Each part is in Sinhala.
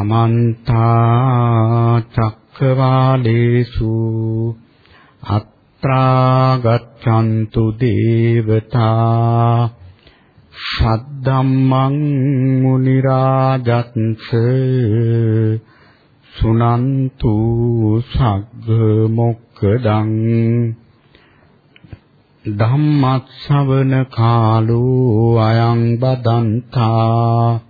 සමන්ත චක්කවාලේසු අත්‍රා ගච්ඡන්තු දේවතා සද්දම්මං මුනි රාජත්ස සුනන්තු සග්ග මොක්කදං ධම්මස්සවන කාලෝ අයං බදන්තා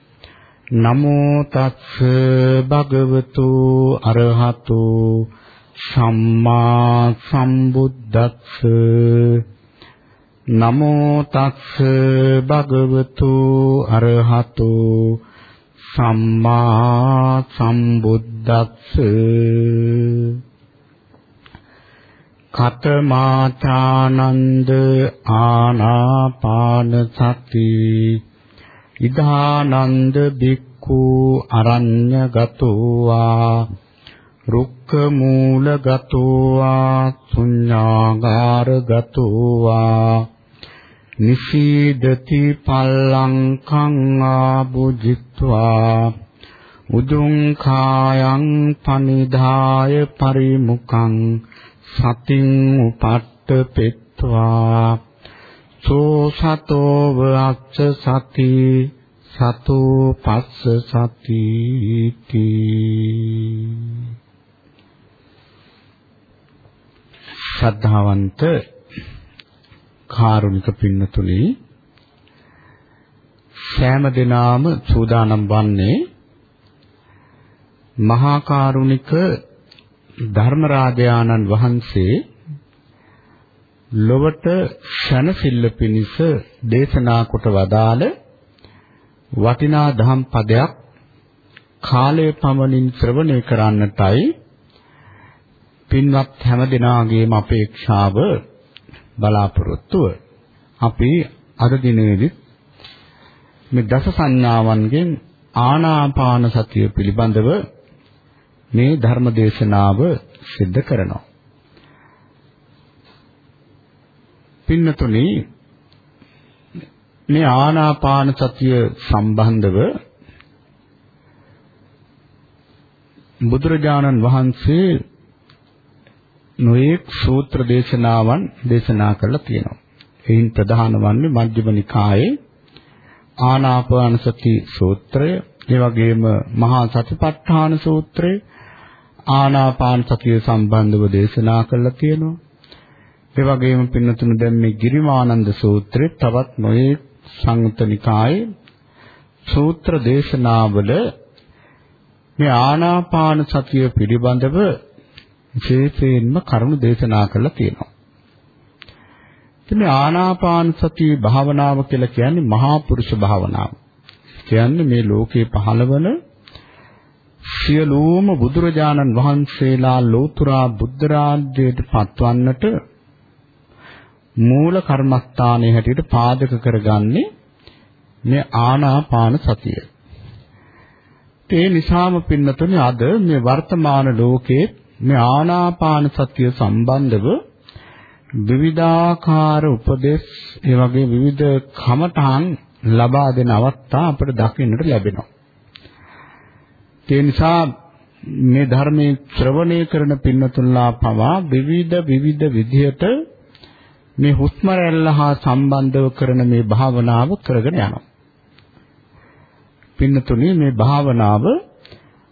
නමෝ තස්ස භගවතු අරහතු සම්මා සම්බුද්දස්ස. නමෝ තස්ස භගවතු අරහතු සම්මා සම්බුද්දස්ස. කතමාචානන්ද ආනාපාන සති ඉදානන්ද බික්ඛු අරඤ්‍යගතෝවා රුක්ඛ මූලගතෝවා ශුඤ්ඤාගාරගතෝවා නිසීදති පල්ලංකං ආභුජිත්වා උදුං කායං පනිදාය පරිමුඛං සතින් උපට්ඨපෙත්වා සෝ සතෝ වක්ඛ සති සතෝ පස්ස සති ශ්‍රද්ධාවන්ත කාරුණික පින්නතුනි සෑම දිනාම සූදානම් වන්නේ මහා කාරුණික ධර්මරාජානන් වහන්සේ ලොවට ශනසිල්ල පිණිස දේශනා කොට වදාළ වටිනා ධම් පදයක් කාලය පමණින් ශ්‍රවණය කරන්නටයි පින්වත් හැම දිනාගේම අපේක්ෂාව බලාපොරොත්තුව. අපි අද දිනේදී මේ දස සංඥාවන්ගෙන් ආනාපාන සතිය පිළිබඳව මේ ධර්ම දේශනාව සිද්ධ කරනවා. පින්නතුනි මේ ආනාපාන සතිය සම්බන්ධව බුදුරජාණන් වහන්සේ නොඑක් සූත්‍ර දේශනාවන් දේශනා කරලා තියෙනවා. එයින් ප්‍රධාන වන්නේ මජ්ක්‍ධිම නිකායේ ආනාපාන සති සූත්‍රය, ඒ වගේම මහා සතිපට්ඨාන සූත්‍රය ආනාපාන සතිය සම්බන්ධව දේශනා කරලා තියෙනවා. ඒ වගේම පින්නතුණු දැන් මේ ගිරිමානන්ද සූත්‍රයේ තවත් නොයේ සංයුතනිකායේ සූත්‍ර දේශනාවල මේ ආනාපාන සතිය පිළිබඳව විශේෂයෙන්ම කරුණු දේශනා කරලා තියෙනවා. ඉතින් මේ ආනාපාන සතිය භාවනාව කියලා කියන්නේ මහා පුරුෂ භාවනාව. කියන්නේ මේ ලෝකේ පහළවන සියලුම බුදුරජාණන් වහන්සේලා ලෝතුරා බුද්ධ රාජ්‍යයට පත්වන්නට මූල කර්මස්ථානයේ හැටියට පාදක කරගන්නේ මේ ආනාපාන සතිය. ඒ නිසාම පින්නතුනි අද මේ වර්තමාන ලෝකයේ මේ ආනාපාන සතිය සම්බන්ධව විවිධාකාර උපදේශ ඒ වගේ විවිධ කමඨහන් ලබා දෙන අවස්ථා අපිට දකින්නට ලැබෙනවා. ඒ නිසා මේ ධර්මයේ ශ්‍රවණය කරන පින්නතුල්ලා පවා විවිධ විවිධ විදිහට මේ හුස්ම රැල්ල හා සම්බන්ධව කරන මේ භාවනාව කරගෙන යනවා. පින්නතුනේ මේ භාවනාව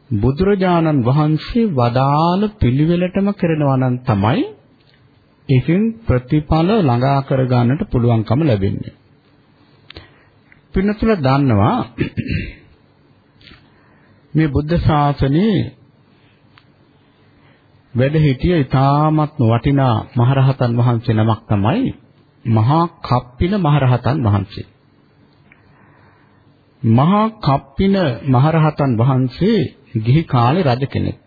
බුදුරජාණන් වහන්සේ වදාළ පිළිවෙලටම කරනවා නම් තමයි ඒකෙන් ප්‍රතිඵල ළඟා කර ගන්නට පුළුවන්කම ලැබෙන්නේ. පින්නතුල දන්නවා මේ බුද්ධ ශාසනයේ වැඩ හිටිය ඊ타ත්ම වටිනා මහරහතන් වහන්සේ නමක් තමයි මහා කප්පින මහරහතන් වහන්සේ. මහා කප්පින මහරහතන් වහන්සේ ගිහි කාලේ රජ කෙනෙක්.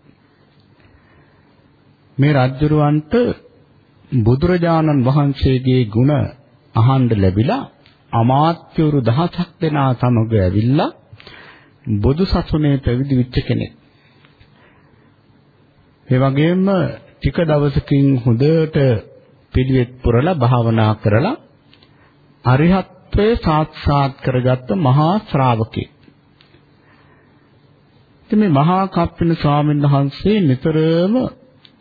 මේ රජුරවන්ට බුදුරජාණන් වහන්සේගේ ගුණ අහන්න ලැබිලා අමාත්‍යවරු දහසක් දෙනා සමග ඇවිල්ලා බුදු සසුනේ පැවිදි වෙච්ච කෙනෙක්. ඒ වගේම ටික දවසකින් හොඳට පිළිවෙත් පුරලා භාවනා කරලා අරිහත්ත්වයේ සාක්ෂාත් කරගත්ත මහා ශ්‍රාවකෙක්. ඉතින් මේ මහා කප්පින ස්වාමීන් වහන්සේ නිතරම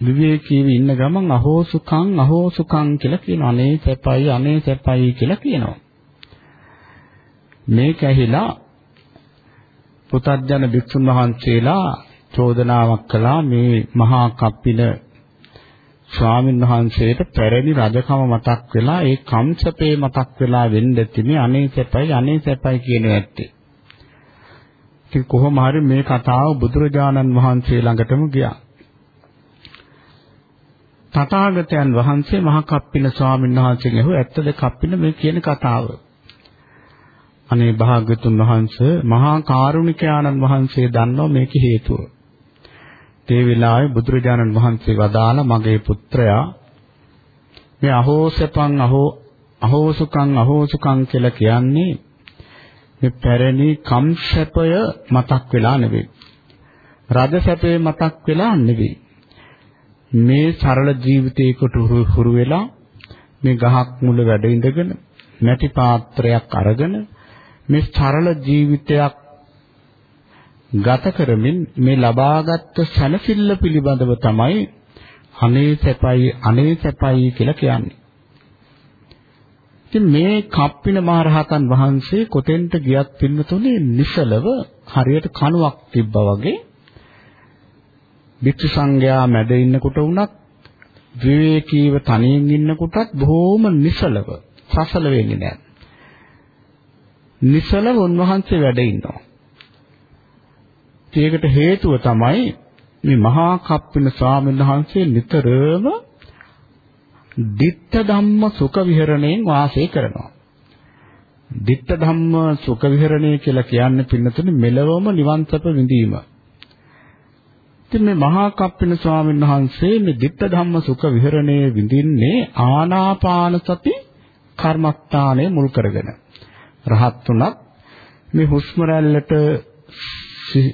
විවේකීව ඉන්න ගමන් අහෝ සුඛං අහෝ සුඛං කියලා කියනවා. අනේ සැපයි අනේ සැපයි කියලා කියනවා. මේක ඇහිලා පුතත්ජන භික්ෂුන් වහන්සේලා චෝදනාවක් කළා මේ මහා කප්පින ස්වාමීන් වහන්සේට පැරණි රජකම මතක් වෙලා ඒ කම්සපේ මතක් වෙලා වෙන්න තිනේ අනේ සැපයි අනේ සැපයි කියන ඇත්තේ. ඉතින් කොහොම හරි මේ කතාව බුදුරජාණන් වහන්සේ ළඟටම ගියා. තථාගතයන් වහන්සේ මහා කප්පින ස්වාමීන් වහන්සේගෙන් ඇහුවා ඇත්තද කප්පින මේ කියන කතාව? අනේ භාග්‍යතුන් වහන්සේ මහා කාරුණික ආනන්ද වහන්සේ දන්නවා මේකේ හේතුව. ඒ වෙලාවේ බුදුරජාණන් වහන්සේ වදාළ මගේ පුත්‍රයා මේ අහෝසපං අහෝ අහෝසුකං අහෝසුකං කියලා කියන්නේ මේ පැරණි කම්සපය මතක් වෙලා නෙවෙයි. රජසැපේ මතක් වෙලා නෙවෙයි. මේ සරල ජීවිතයකට හුරු වෙලා මේ ගහක් මුල වැඩ ඉඳගෙන මැටි පාත්‍රයක් අරගෙන මේ සරල ජීවිතයක් ගත කරමින් මේ ලබාගත් සැනසෙල්ල පිළිබඳව තමයි අනේ සැපයි අනේ සැපයි කියලා කියන්නේ. ඉතින් මේ කප්පින මහරහතන් වහන්සේ කොතෙන්ට ගියත් පින්නතුනේ නිසලව හරියට කණුවක් තිබ්බා වගේ භික්ෂු සංඝයා මැද ඉන්නකොට වුණත් විවේකීව තනියෙන් ඉන්නකොටත් බොහොම නිසලව සසල වෙන්නේ නැහැ. නිසලව උන්වහන්සේ වැඩ ඉන්නවා. ඒකට හේතුව තමයි මේ මහා කප්පින ස්වාමීන් වහන්සේ නිතරම ditta ධම්ම සුඛ විහරණයෙන් වාසය කරනවා. ditta ධම්ම සුඛ විහරණය කියලා කියන්නේ පින්නතුනේ මෙලවම නිවන් සප විඳීම. ඉතින් මේ මහා කප්පින ස්වාමීන් වහන්සේ මේ ditta ධම්ම සුඛ විහරණයේ විඳින්නේ ආනාපාන සති කර්මස්ථානය මුල් කරගෙන. රහත් උනත් මේ හුස්ම රැල්ලට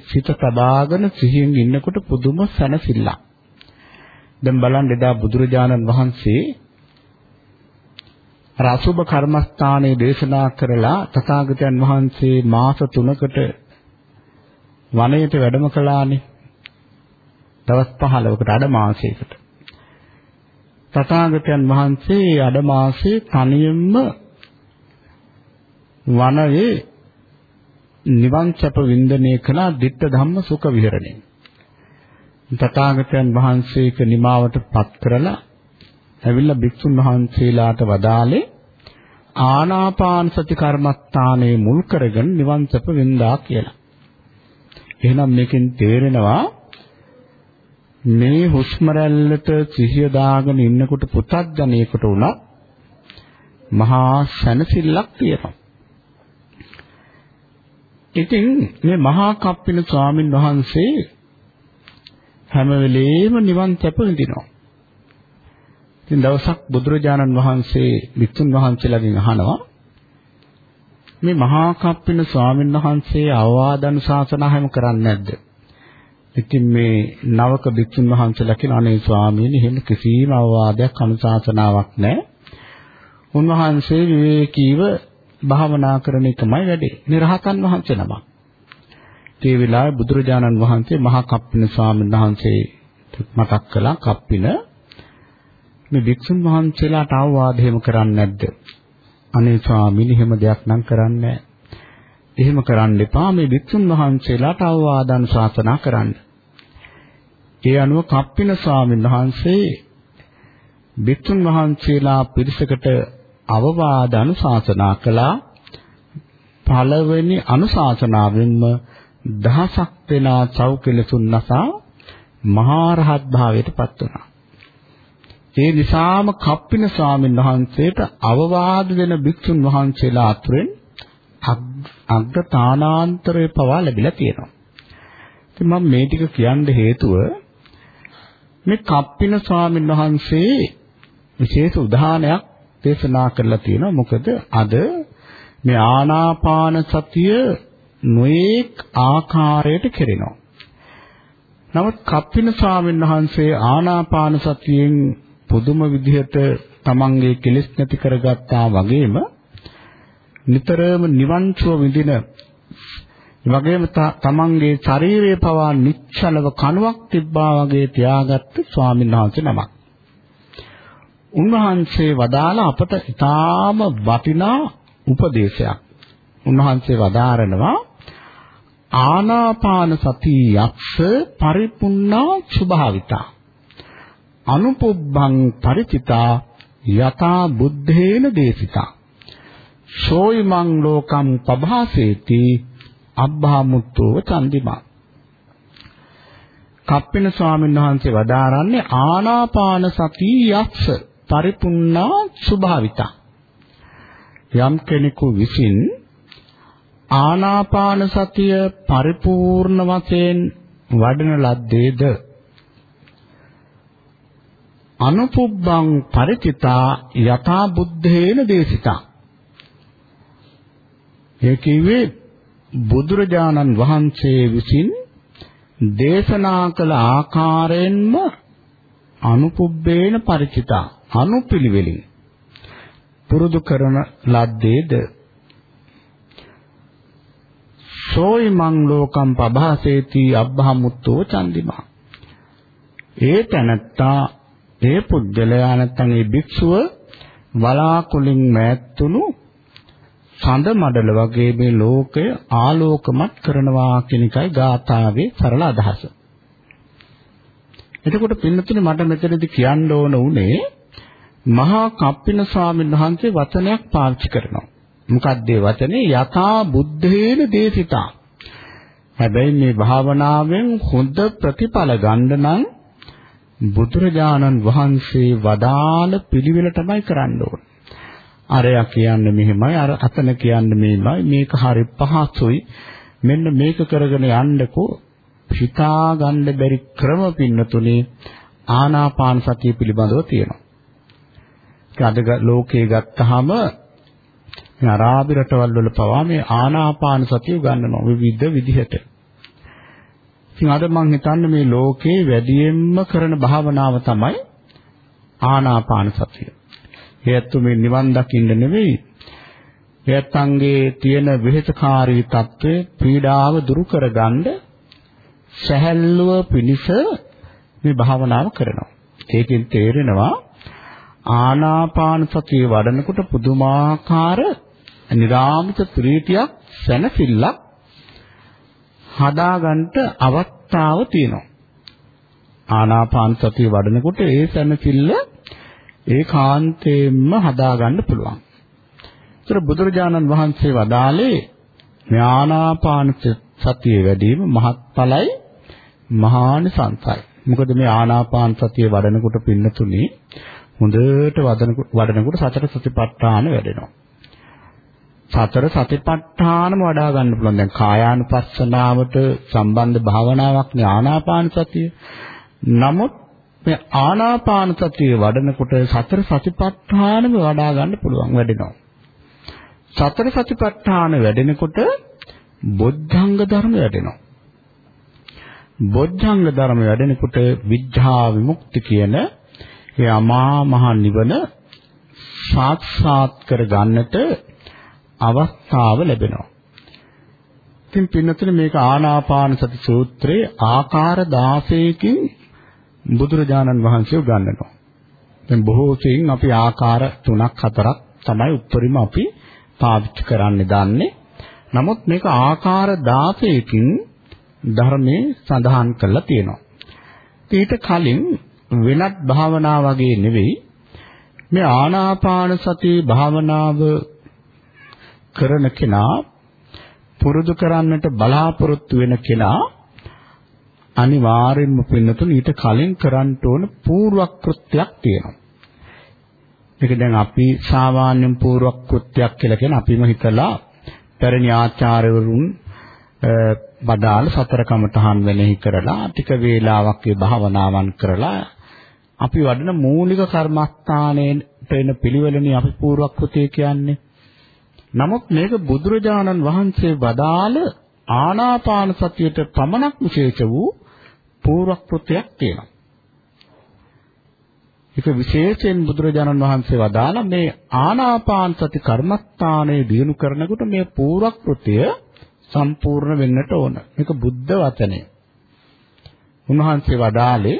සිත තබාගෙන සිහියෙන් ඉන්නකොට පුදුම සැනසෙල්ලක්. දැන් බලන්න එදා බුදුරජාණන් වහන්සේ අර අසුබ කර්මස්ථානයේ දේශනා කරලා තථාගතයන් වහන්සේ මාස 3කට වනයේට වැඩම කළානේ. දවස් 15කට අඩ මාසයකට. තථාගතයන් වහන්සේ අඩ මාසේ තනියෙන්ම වනයේ නිවන් සැප වින්දනය කළා ditta ධම්ම සුඛ විහරණය. තථාගතයන් වහන්සේක නිමාවට පත් කරලා ඇවිල්ලා භික්ෂුන් වහන්සේලාට වදාලේ ආනාපාන සති කර්මස්ථානයේ මුල් කරගෙන නිවන් සැප වින්දා කියලා. එහෙනම් මේකෙන් තේරෙනවා මේ හුස්ම රැල්ලට සිහිය දාගෙන ඉන්නකොට පුතත් ජනේකට උනත් මහා සැනසෙල්ලක් තියෙනවා. ඉතින් මේ මහා කප්පින ස්වාමින් වහන්සේ හැම වෙලේම නිවන් සැප විඳිනවා. ඉතින් දවසක් බුදුරජාණන් වහන්සේ වික්තුන් වහන්සේලාගෙන් අහනවා මේ මහා කප්පින ස්වාමින් වහන්සේ අවවාද අනුශාසනා හැම කරන්නේ නැද්ද? ඉතින් මේ නවක වික්තුන් වහන්සේලා කියන අනේ ස්වාමීනි එහෙම කිසිම අවවාදයක් අනුශාසනාවක් නැහැ. උන්වහන්සේ විවේකීව භාවනා කරන එකමයි වැඩේ. නිරහතන් වහන්සේ නමක්. ඒ වෙලාවේ බුදුරජාණන් වහන්සේ මහා කප්පින ස්වාමීන් වහන්සේ මතක් කළා කප්පින මේ වික්ෂුන් වහන්සේලාට අවවාද එහෙම කරන්නේ නැද්ද? අනේ ස්වාමීනි එහෙම දෙයක් නම් කරන්නේ එහෙම කරන්න එපා මේ වික්ෂුන් වහන්සේලාට අවවාද අනුශාසනා කරන්න. ඒ අනුව කප්පින ස්වාමීන් වහන්සේ වික්ෂුන් වහන්සේලා පිරිසකට අවවාද අනුශාසනා කළා පළවෙනි අනුශාසනාවෙන්ම දහසක් දෙනා චෞකලසුන් නසා මහා රහත් භාවයට පත් වුණා. ඒ නිසාම කප්පින ස්වාමීන් වහන්සේට අවවාද දෙන භික්ෂුන් වහන්සේලා අතුරෙන් අග්‍රතානාන්තරය පවා ලැබිලා තියෙනවා. ඉතින් මම මේ ටික කියන්න හේතුව මේ කප්පින ස්වාමීන් වහන්සේ විශේෂ උදාහරණයක් දේශනා කරලා තියෙනවා. මොකද අද මේ ආනාපාන සතිය නොඑක් ආකාරයට කෙරෙනවා. නමුත් කප්පින ස්වාමීන් වහන්සේ ආනාපාන සතියෙන් පුදුම විදිහට තමන්ගේ කෙලෙස් නැති කරගත්තා වගේම නිතරම නිවන් සුව විඳින වගේම තමන්ගේ ශරීරයේ පවා නිශ්චලව කණුවක් තිබ්බා වගේ තියාගත්ත ස්වාමීන් වහන්සේ නමක්. උන්වහන්සේ වදාළ අපට ඊටාම වටිනා උපදේශයක්. උන්වහන්සේ වදාරනවා ආනාපාන සති යක්ෂ පරිපුන්නා ස්වභාවිතා අනුපුබ්බං ಪರಿචිතා යතා බුද්ධේන දේශිතා. සෝයිමං ලෝකම් පභාසේති අබ්බාමුත්තෝ චන්දිමා. කප්පෙන ස්වාමීන් වහන්සේ වදාරන්නේ ආනාපාන සති යක්ෂ පරිපුන්නා ස්වභාවිතා යම් කෙනෙකු විසින් ආනාපාන සතිය පරිපූර්ණ වශයෙන් වඩන ලද්දේද? අනුපුබ්බං ಪರಿචිතා යථා බුද්ධේන දේශිතා. ඒ කිව්වේ බුදුරජාණන් වහන්සේ විසින් දේශනා කළ ආකාරයෙන්ම අනුපුබ්බේන ಪರಿචිතා අනුපිළිවෙලින් පුරුදු කරන ලද්දේද සෝයිමං ලෝකම් පභාසේති අබ්බහමුත්තෝ චන්දිමා ඒ තැනත්තා ඒ පුද්ගලයා නැත්නම් ඒ භික්ෂුව වලාකුලින් මෑත්තුණු සඳ මඩල වගේ මේ ලෝකය ආලෝකමත් කරනවා කියන එකයි ගාථාවේ සරල අදහස. එතකොට පින්නතුනේ මට මෙතනදී කියන්න ඕන උනේ මහා කප්පින ස්වාමීන් වහන්සේ වචනයක් පාවිච්චි කරනවා. මොකක්ද ඒ වචනේ යථා බුද්ධේන දේශිතා. හැබැයි මේ භාවනාවෙන් හොඳ ප්‍රතිඵල ගන්න නම් බුදුරජාණන් වහන්සේ වදාළ පිළිවෙල තමයි කරන්න ඕන. අරයා කියන්නේ මෙහෙමයි අර අතන කියන්නේ මෙහෙමයි මේක හරි පහසුයි මෙන්න මේක කරගෙන යන්නකෝ හිතා ගන්න බැරි ක්‍රම පින්නතුනේ ආනාපාන සතිය පිළිබඳව තියෙනවා. අද ලෝකේ ගත්තාම අරාබි රටවල් වල පවා මේ ආනාපාන සතිය ගන්නනවා විවිධ විදිහට. ඉතින් අද මම හිතන්නේ මේ ලෝකේ වැඩියෙන්ම කරන භාවනාව තමයි ආනාපාන සතිය. හේතු මේ නිවන් දකින්න නෙවෙයි. හේතංගේ තියෙන විහෙතකාරී తත්වය පීඩාව දුරු කරගන්න සැහැල්ලුව පිණිස මේ භාවනාව කරනවා. ඒකෙන් තේරෙනවා ආනාපාන සතිය වඩනකොට පුදුමාකාර නිරාමිත ප්‍රීතියක් සැනසෙල්ලක් හදාගන්න අවස්ථාව තියෙනවා. ආනාපාන සතිය වඩනකොට ඒ සැනසෙල්ල ඒකාන්තයෙන්ම හදාගන්න පුළුවන්. ඒතර බුදුරජාණන් වහන්සේ වදාළේ මේ ආනාපාන සතිය වැඩිම මහත්ඵලයි මහානිසංසයි. මොකද මේ ආනාපාන සතිය වඩනකොට පින්නතුනේ හොඳට වඩනකොට සතර සතිපට්ඨාන වැඩෙනවා. සතර සතිපට්ඨානම වඩා ගන්න පුළුවන්. දැන් කායානුපස්සනාවට සම්බන්ධ භාවනාවක් නේ ආනාපාන සතිය. නමුත් මේ ආනාපාන සතිය වඩනකොට සතර සතිපට්ඨානම වඩා ගන්න පුළුවන් වැඩෙනවා. සතර සතිපට්ඨාන වැඩෙනකොට බොද්ධංග ධර්ම වැඩෙනවා. බොද්ධංග ධර්ම වැඩෙනකොට විඥා විමුක්ති කියන ඒ අමා මහ නිවන සාක්ෂාත් කර ගන්නට අවස්ථාව ලැබෙනවා. ඉතින් පින්නතුනේ මේක ආනාපාන සති සූත්‍රයේ ආකාර 16කින් බුදුරජාණන් වහන්සේ උගන්වනවා. දැන් බොහෝ සෙයින් අපි ආකාර 3ක් 4ක් තමයි උත්තරීම අපි පාවිච්චි කරන්න දන්නේ. නමුත් මේක ආකාර 16කින් ධර්මයේ සඳහන් කරලා තියෙනවා. ඊට කලින් වෙනත් භාවනා වගේ නෙවෙයි මේ ආනාපාන සති භාවනාව කරන කෙනා පුරුදු කරන්නට බලාපොරොත්තු වෙන කෙනා අනිවාර්යෙන්ම පින්නතුන් ඊට කලින් කරන්න ඕන පූර්වක්‍ෘත්‍යයක් තියෙනවා. මේක දැන් අපි සාමාන්‍යයෙන් පූර්වක්‍ෘත්‍යයක් කියලා කියන අපිම හිතලා පැරණි ආචාර්යවරුන් බදාල සතර කමතහන් වෙනෙහි කරලා ටික වේලාවක් ඒ භාවනාවන් කරලා අපි වඩන මූලික කර්මස්ථානයේ එන පිළිවෙලනේ අපි පූර්වක්‍ෘතිය කියන්නේ. නමුත් මේක බුදුරජාණන් වහන්සේ වදාළ ආනාපාන සතියට පමණක් විශේෂ වූ පූර්වක්‍ෘතියක් තියෙනවා. ඒක විශේෂයෙන් බුදුරජාණන් වහන්සේ වදාළ මේ ආනාපාන සති කර්මස්ථානයේ දිනු කරනකොට මේ පූර්වක්‍ෘතිය සම්පූර්ණ වෙන්නට ඕන. මේක බුද්ධ වචනය. උන්වහන්සේ වදාළේ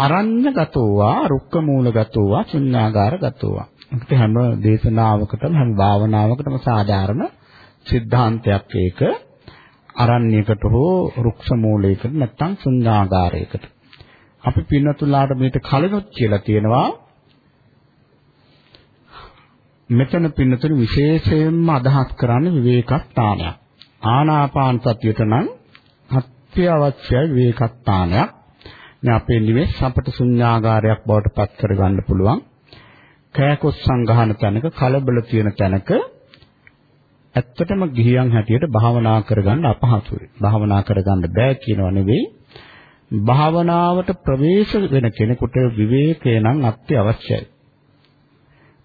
අරඤ්‍ය ගතෝවා රුක්ක මූල ගතෝවා ශුන්‍යාගාර ගතෝවා. ඒකට හැම දේශනාවකටම හැම භාවනාවකටම සාධාරණ සිද්ධාන්තයක් ඒක. අරණ්‍යයකට හෝ රුක්ෂ මූලයකට නැත්නම් ශුන්‍යාගාරයකට. අපි පින්නතුලාට මේක කලිනුත් කියලා තියෙනවා. මෙතන පින්නතුරු විශේෂයෙන්ම අදහස් කරන්නේ විවේකස්ථානයක්. ආනාපාන සතියට නම් අත්‍යවශ්‍ය විවේකස්ථානයක්. මේ අපේ නිවෙස් අපට ශුන්‍යාගාරයක් බවට පත් කරගන්න පුළුවන්. කයකොස් සංගහන තැනක කලබල තියෙන තැනක ඇත්තටම ගිහියන් හැටියට භාවනා කරගන්න අපහසුයි. භාවනා කරගන්න බෑ කියනව නෙවෙයි. භාවනාවට ප්‍රවේශ වෙන කෙනෙකුට විවේකය නම් අත්‍යවශ්‍යයි.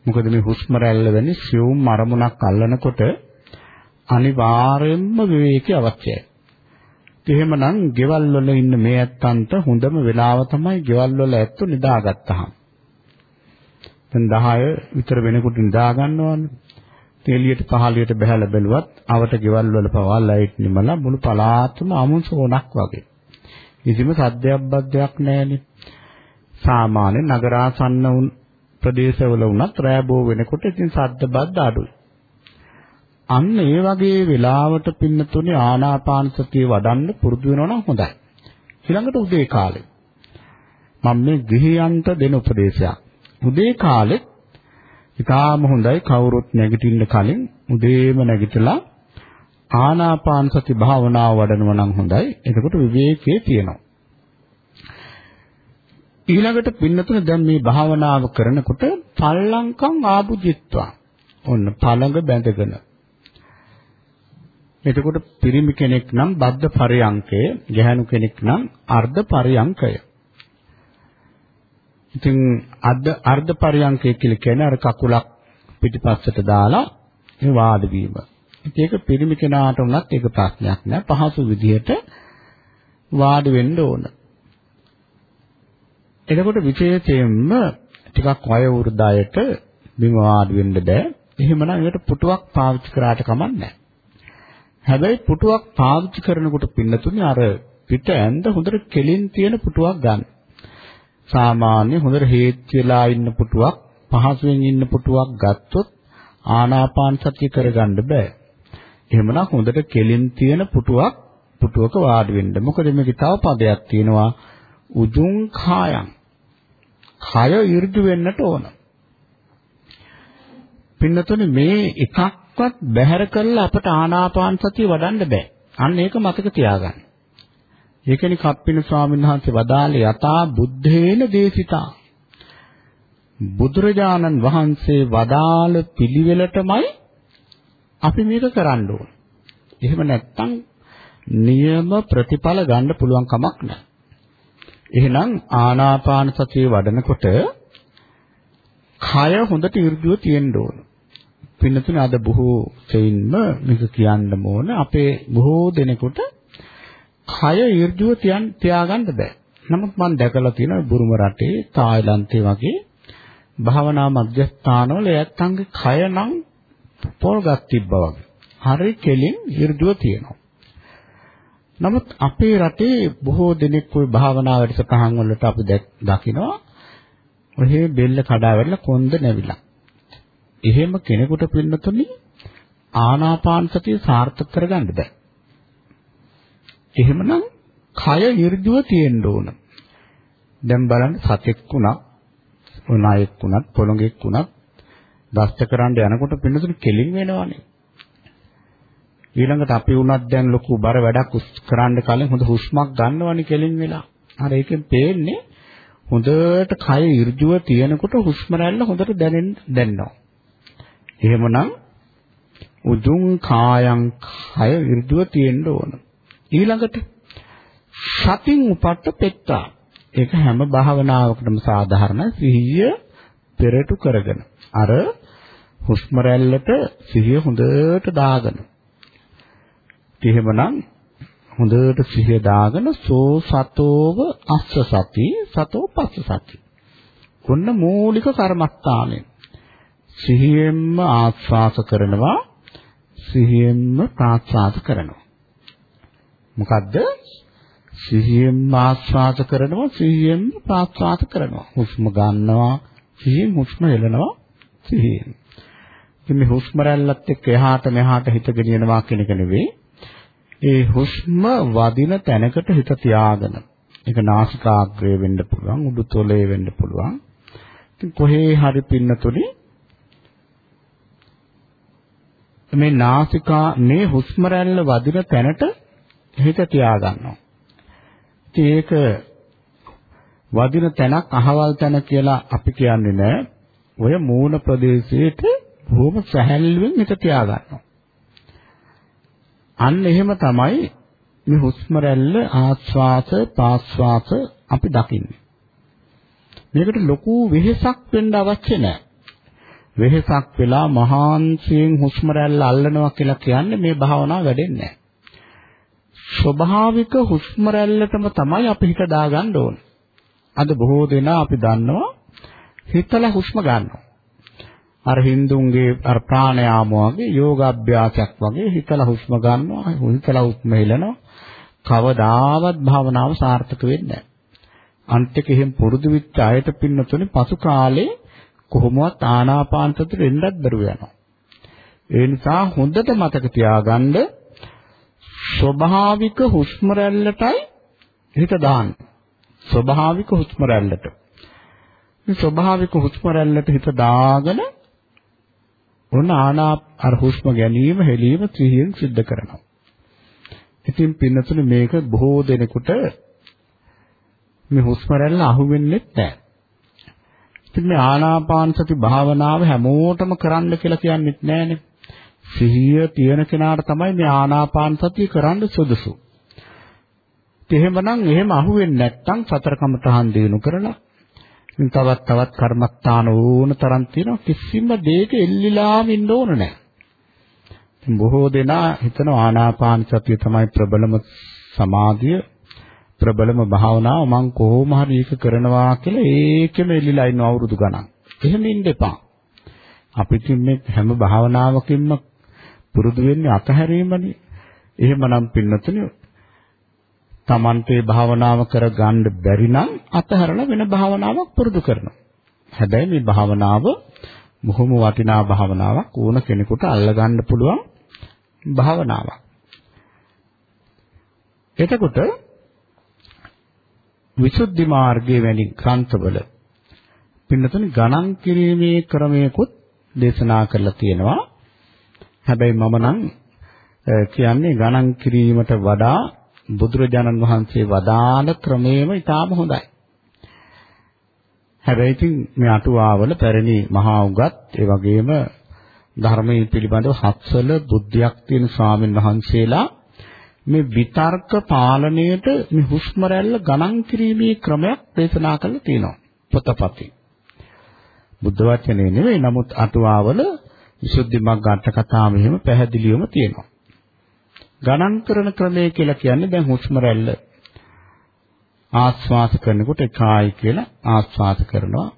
මොකද මේ හුස්ම රැල්ල වැනි සියුම් අරමුණක් අල්ලනකොට අනිවාර්යයෙන්ම විවේකී අවශ්‍යයි. එහෙමනම් ගෙවල් වල ඉන්න මේ ඇත්තන්ට හොඳම වෙලාව තමයි ගෙවල් වල ඇත්තු නිදාගත්තාම. දැන් 10 විතර වෙනකොට නිදා ගන්නවනේ. තෙලියට පහළියට බහැලා බැලුවත් අවට ගෙවල් වල පවා ලයිට් නිමලා මුළු පළාතම අමුසෝනක් වගේ. කිසිම සද්දයක් බද්දයක් නැහැනේ. සාමාන්‍ය නගරාසන්න වුන් ප්‍රදේශවල වුණත් රෑබෝ වෙනකොට ඉතින් සද්ද බද්ද අඩුයි. අන්න ඒ වගේ වෙලාවට පින්නතුනේ ආනාපාන සතිය වඩන්න පුරුදු වෙනවා නම් හොඳයි. ඊළඟට උදේ කාලේ. මම මේ ගෘහයන්ට දෙන උපදේශයක්. උදේ කාලෙත් ඉතාම හොඳයි කවුරුත් නැගිටින්න කලින් උදේම නැගිටලා ආනාපාන සති භාවනාව වඩනවා නම් හොඳයි. එතකොට විවේකයේ තියෙනවා. ඊළඟට පින්නතුන දැන් මේ භාවනාව කරනකොට පල්ලංකම් ආභුජිත්වා. ඔන්න පළඟ බැඳගෙන එතකොට පිරිමි කෙනෙක් නම් බද්ධ පරයන්කය, ගැහැණු කෙනෙක් නම් අර්ධ පරයන්කය. ඉතින් අර්ධ අර්ධ පරයන්කය කියලා කියන්නේ අර කකුලක් පිටිපස්සට දාලා ඒ වාඩි වීම. ඉතින් ඒක පිරිමි කෙනාට උනත් ඒක ප්‍රශ්නයක් නෑ. පහසු විදිහට වාඩි වෙන්න ඕන. එතකොට විශේෂයෙන්ම ටිකක් වය වෘද්ධායට බිම වාඩි වෙන්න බෑ. එහෙමනම් ඒකට පුටුවක් පාවිච්චි කරාට කමක් නැහැ. හැබැයි පුටුවක් පාවිච්චි කරනකොට පින්නතුනේ අර පිට ඇඳ හොඳට කෙලින් තියෙන පුටුවක් ගන්න. සාමාන්‍ය හොඳට හේත් වෙලා ඉන්න පුටුවක් පහසුවෙන් ඉන්න පුටුවක් ගත්තොත් ආනාපාන සතිය කරගන්න බෑ. එහෙමනම් හොඳට කෙලින් තියෙන පුටුවක් පුටුවක වාඩි වෙන්න. මොකද මේකේ තව පදයක් තියෙනවා උජුං කායං. කය 이르දු වෙන්නට ඕන. පින්නතුනේ මේ එකක් මොකක්වත් බැහැර කරලා අපට ආනාපාන සතිය වඩන්න බෑ. අන්න ඒක මතක තියාගන්න. ඒකනි කප්පින ස්වාමීන් වහන්සේ වදාළේ යථා බුද්ධේන දේශිතා. බුදුරජාණන් වහන්සේ වදාළ පිළිවෙලටමයි අපි මේක කරන්න ඕන. එහෙම නැත්නම් නියම ප්‍රතිඵල ගන්න පුළුවන් කමක් නැහැ. එහෙනම් ආනාපාන සතිය වඩනකොට කය හොඳට ඍජුව තියෙන්න ඕන. පින්නතුනේ අද බොහෝ සෙයින්ම මේක කියන්න ඕන අපේ බොහෝ දෙනෙකුට කය ඍජුව තියන් තියාගන්න බෑ. නමුත් මම දැකලා තියෙනවා බුරුම රටේ තායිලන්තේ වගේ භාවනා මධ්‍යස්ථානවල ඇත්තන්ගේ කය නම් පොල්ගත් තිබ්බා වගේ. හරි කෙලින් ඍජුව තියෙනවා. නමුත් අපේ රටේ බොහෝ දෙනෙක් ওই භාවනා වැඩසටහන් වලට අපි දකිනවා ඔහේ බෙල්ල කඩා වැටලා කොන්ද නැවිලා. එහෙම කෙනෙකුට පින්නතුනි ආනාපාන සතිය සාර්ථක කරගන්න බෑ. එහෙමනම් කය 이르දුව තියෙන්න ඕන. දැන් බලන්න සතෙක් වුණා, උනායෙක් වුණත්, පොළොංගෙක් වුණත් දෂ්ට කරන්න යනකොට පින්නතුනි කෙලින් වෙනවනේ. ඊළඟට අපි වුණත් දැන් ලොකු බර වැඩක් කරන්න කලින් හොඳ හුස්මක් ගන්නවනේ කෙලින් වෙලා. අර ඒකෙන් පේන්නේ හොඳට කය ඍජුව තියෙනකොට හුස්ම රැල්ල හොඳට දැනෙන්න දැනනවා. එහෙමනම් උදුං කායං කය ඍදුව තියෙන්න ඕන. ඊළඟට සතින් උපට්ඨ පෙත්තා. ඒක හැම භාවනාවකටම සාධාරණ සිහිය පෙරටු කරගෙන. අර හුස්ම රැල්ලට සිහිය හොඳට දාගෙන. එහෙමනම් හොඳට සිහිය දාගෙන සෝ සතෝව අස්ස සති සතෝ පස්ස සති. කොන්න මූලික කර්මස්ථානය. සිහියෙන්ම ආස්වාස කරනවා සිහියෙන්ම ප්‍රාස්වාස කරනවා. මොකද්ද? සිහියෙන් ආස්වාද කරනවා සිහියෙන් ප්‍රාස්වාද කරනවා. හුස්ම ගන්නවා සිහියෙන් හුස්ම හෙලනවා සිහියෙන්. ඉතින් මේ හුස්ම රැල්ලත් එක්ක එහාට මෙහාට හිත ගෙනියනවා කියන එක නෙවෙයි. ඒ හුස්ම වදින තැනකට හිත තියාගෙන. ඒක නාසිකාග්‍රය වෙන්න පුළුවන් උඩුතොලේ වෙන්න පුළුවන්. ඉතින් කොහේ හරි පින්නතුනි මේ නාසිකා මේ හුස්ම රැල්ල වදින තැනට හිත තියාගන්නවා ඒක වදින තැනක් අහවල් තැන කියලා අපි කියන්නේ නෑ. ඔය මූණ ප්‍රදේශයේට බොහොම සැහැල්ලුවෙන් හිත තියාගන්නවා. අන්න එහෙම තමයි මේ හුස්ම රැල්ල ආස්වාස පාස්වාස අපි දකින්නේ. මේකට ලොකු වෙහෙසක් වෙන්න අවශ්‍ය නැහැ. වෙහෙසක් වෙලා මහාන්සියෙන් හුස්ම රැල්ල අල්ලනවා කියලා කියන්නේ මේ භාවනාව වැඩෙන්නේ නැහැ. ස්වභාවික හුස්ම රැල්ලටම තමයි අපි හිත දාගන්න ඕන. අද බොහෝ දෙනා අපි දන්නවා හිතලා හුස්ම ගන්නවා. අර හින්දුන්ගේ අර ප්‍රාණයාම වගේ යෝගාභ්‍යාසයක් වගේ හිතලා හුස්ම ගන්නවා, හිතලා හුස්ම හෙලනවා. කවදාවත් භාවනාව සාර්ථක වෙන්නේ නැහැ. අන්තික එහෙම පුරුදු වෙච්ච අයට පින්නතුනේ පසු කාලේ කොහොමවත් ආනාපාන සතිය වෙන්නත් බැරුව යනවා. ඒ නිසා හොඳට මතක තියාගන්න ස්වභාවික හුස්ම රැල්ලටයි හිත දාන්න. ස්වභාවික හුස්ම රැල්ලට. මේ ස්වභාවික හුස්ම රැල්ලට හිත දාගෙන ඔන්න ආනා අර හුස්ම ගැනීම හෙලීම ත්‍රිහියෙන් සිද්ධ කරනවා. ඉතින් පින්නතුනේ මේක බොහෝ දෙනෙකුට මේ හුස්ම රැල්ල අහුවෙන්නේ නැහැ. ඉතින් මේ ආනාපාන සති භාවනාව හැමෝටම කරන්න කියලා කියන්නෙත් නෑනේ. සිහිය තියෙන කෙනාට තමයි මේ ආනාපාන සතිය කරන්න සුදුසු. එහෙමනම් එහෙම අහුවෙන්නේ නැත්නම් සතර කමතහන් දිනු කරලා ඉතින් තවත් තවත් කර්මස්ථාන ඕන තරම් තියෙනවා කිසිම දෙයක එල්ලිලාම ඉන්න ඕන නැහැ. ඉතින් බොහෝ දෙනා හිතන ආනාපාන සතිය තමයි ප්‍රබලම සමාධිය ප්‍රබලම භාවනාව මං කොහොම හරි ඒක කරනවා කියලා ඒකෙම එල්ලිලා ඉන්න අවුරුදු ගණන්. එහෙම ඉන්න එපා. අපිට මේ හැම භාවනාවකින්ම පුරුදු වෙන්නේ අතහැරීමනේ. එහෙමනම් පින්නතුනේ තමන්ගේ භාවනාව කරගන්න බැරි නම් අතහැරලා වෙන භාවනාවක් පුරුදු කරනවා. හැබැයි මේ භාවනාව බොහොම වටිනා භාවනාවක් ඕන කෙනෙකුට අල්ලගන්න පුළුවන් භාවනාවක්. එතකොට විසුද්ධි මාර්ගයේ වැනි ග්‍රන්ථවල පින්නතුනි ගණන් කිරීමේ ක්‍රමයකුත් දේශනා කරලා තියෙනවා. හැබැයි මම නම් කියන්නේ ගණන් කිරීමට වඩා බුදුරජාණන් වහන්සේ වදාළ ක්‍රමයේම ඊටාම හොඳයි. හැබැයි ඉතින් මේ අටුවාවල පැරණි මහා උගත් ඒ වගේම ධර්මයේ පිළිබඳව හත්සල බුද්ධියක් තියෙන ස්වාමීන් වහන්සේලා මේ විතර්ක පාලනයට මේ හුස්ම රැල්ල ගණන් කිරීමේ ක්‍රමයක් දේශනා කරලා තියෙනවා පොතපතේ. බුද්ධ වචනේ නෙවෙයි නමුත් අටුවාවල විසුද්ධි මග්ග අට කතාව මෙහෙම පැහැදිලිවම තියෙනවා. ගණන් කරන ක්‍රමය කියලා කියන්නේ දැන් හුස්ම රැල්ල ආස්වාස කරනකොට එකයි කියලා ආස්වාස කරනවා.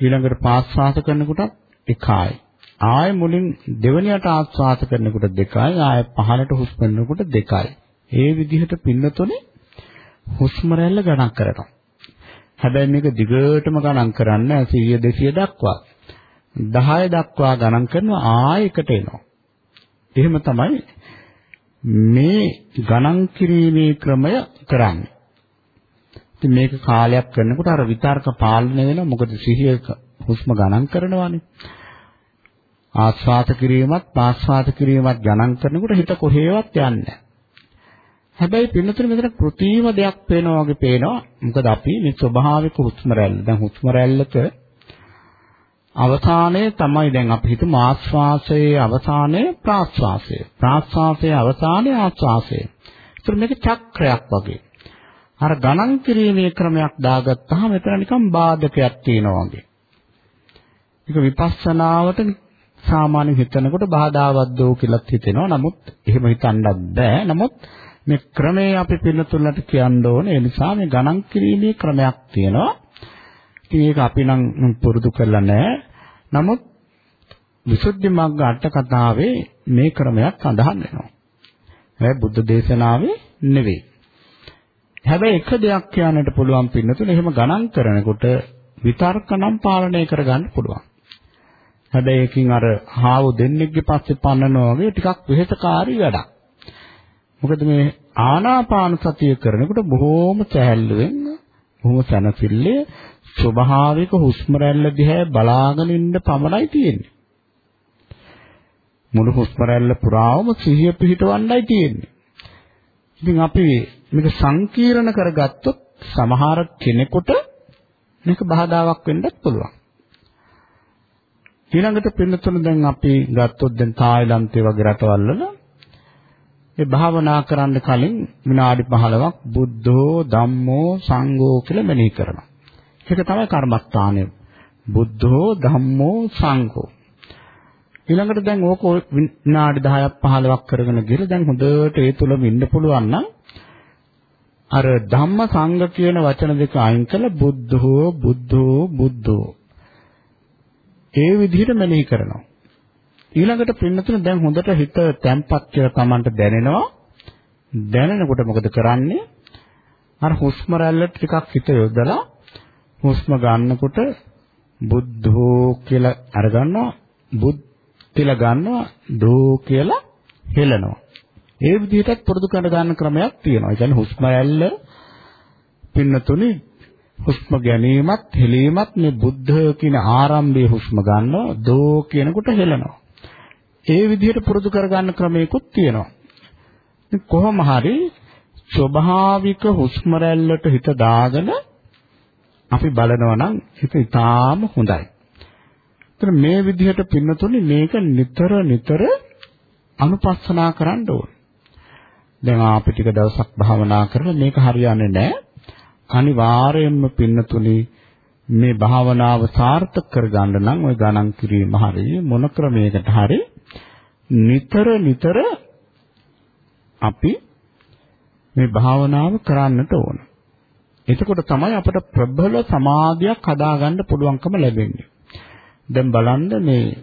ඊළඟට පාස්වාස කරනකොටත් එකයි. ආය මුලින් දෙවනියට ආස්වාස කරනකොට දෙකයි ආය පහළට හුස්ම ගන්නකොට දෙකයි. ඒ විදිහට පින්නතොනේ හුස්ම රැල්ල ගණන් කරනවා. හැබැයි මේක දිගටම ගණන් කරන්න 100 200 දක්වා. 10 දක්වා ගණන් කරනවා ආයකට එනවා. එහෙම තමයි මේ ගණන් කිරීමේ ක්‍රමය කරන්නේ. ඉතින් මේක කාලයක් කරනකොට අර විතර්ක පාලනය වෙනවා. මොකද සිහිය හුස්ම ගණන් කරනවානේ. ආස්වාද කිරීමත් පාස්වාද කිරීමත් ගණන් කරනකොට හිත කොහේවත් යන්නේ නැහැ. හැබැයි පින්නතුනේ මෙතන કૃතිම දෙයක් පේනවා වගේ පේනවා. මොකද අපි මේ ස්වභාවික හුස්ම රැල්ල. දැන් හුස්ම රැල්ලක අවසානයේ තමයි දැන් අපි හිතමු ආස්වාසයේ අවසානයේ ප්‍රාස්වාසය. ප්‍රාස්වාසයේ අවසානයේ ආස්වාසය. ඒතර මේක චක්‍රයක් වගේ. අර ගණන් කිරීමේ ක්‍රමයක් දාගත්තාම මෙතන නිකන් බාධකයක් තියෙනවා වගේ. ඒක විපස්සනාවට සාමාන්‍ය හිතනකොට බාධාවක් දෝ කියලාත් හිතෙනවා. නමුත් එහෙම හිතන්නත් බෑ. නමුත් මේ ක්‍රමේ අපි පිළිතුරලට කියන්න ඕනේ. ඒ නිසා මේ ගණන් කිරීමේ ක්‍රමයක් තියෙනවා. ඉතින් ඒක අපි නම් පුරුදු කරලා නැහැ. නමුත් විසුද්ධි මග්ග අට කතාවේ මේ ක්‍රමයක් සඳහන් වෙනවා. හැබැයි බුද්ධ දේශනාවේ නෙවෙයි. හැබැයි එක දෙයක් කියන්නට පුළුවන් පින්නතුනේ එහෙම ගණන් කරනකොට විතර්ක නම් පාලනය කරගන්න පුළුවන්. හැබැයි ඒකින් අර හාව දෙන්නෙක්ගේ පස්සේ පන්නනවා වගේ ටිකක් වෙහෙසකාරී වැඩක්. මොකද මේ ආනාපාන සතිය කරනකොට බොහෝම සැහැල්ලුවෙන් බොහොම සැනසille ස්වභාවික හුස්ම රැල්ල දිහා බලාගෙන ඉන්න පමණයි තියෙන්නේ. මුළු හුස්ම රැල්ල පුරාම සිහිය පිහිටවන්නයි තියෙන්නේ. ඉතින් අපි මේක සංකීර්ණ කරගත්තොත් සමහර කෙනෙකුට මේක බාධාවක් වෙන්නත් පුළුවන්. ඊළඟට පින්නතුන දැන් අපි ගත්තොත් දැන් තායිලන්තේ වගේ රටවල් වල මේ භාවනා කරන්න කලින් විනාඩි 15ක් බුද්ධෝ ධම්මෝ සංඝෝ කියලා මෙනෙහි කරනවා. ඒක තමයි කර්මස්ථානය. බුද්ධෝ ධම්මෝ සංඝෝ. ඊළඟට දැන් ඕක විනාඩි 10ක් 15ක් කරගෙන ගිහලා දැන් හොඳට ඒ තුලම ඉන්න පුළුවන් නම් අර ධම්ම සංඝ කියන වචන දෙක අයින් කළා බුද්ධෝ බුද්ධෝ බුද්ධෝ ඒ විදිහට මෙනෙහි කරනවා. ඊළඟට පින්නතුන දැන් හොඳට හිත තැම්පත් කියලා Tamanට දැනෙනවා. දැනෙනකොට මොකද කරන්නේ? අර හුස්ම රැල්ලට ටිකක් හිත යොදලා හුස්ම ගන්නකොට බුද්ධෝ කියලා අරගන්නවා. බුද් කියලා ගන්නවා. දෝ කියලා හෙලනවා. ඒ විදිහටත් පුරුදු කර ගන්න ක්‍රමයක් තියෙනවා. ඒ කියන්නේ හුස්ම රැල්ල පින්නතුනි හුස්ම ගැනීමත් හෙලීමත් මේ බුද්ධ කියන ආරම්භයේ හුස්ම ගන්නවා දෝ කියනකොට හෙලනවා. ඒ විදිහට පුරුදු කරගන්න ක්‍රමයකුත් තියෙනවා. කොහොම හරි ස්වභාවික හුස්ම රැල්ලට හිත දාගෙන අපි බලනවා නම් ඒක ඉතාම හොඳයි. ඒතර මේ විදිහට පින්නතුනි මේක නිතර නිතර අනුපස්සනා කරන්න ඕන. දැන් අපි ටික දවසක් භාවනා කරලා මේක හරියන්නේ නැහැ. අනිවාර්යයෙන්ම පින්නතුනි මේ භාවනාව සාර්ථක කරගන්න නම් ওই ගණන් කිරීම හරිය මොන ක්‍රමයකට හරි නිතර නිතර අපි මේ භාවනාව කරන්නට ඕන. එතකොට තමයි අපට ප්‍රබල සමාධියක් හදාගන්න පුළුවන්කම ලැබෙන්නේ. දැන් බලන්න මේ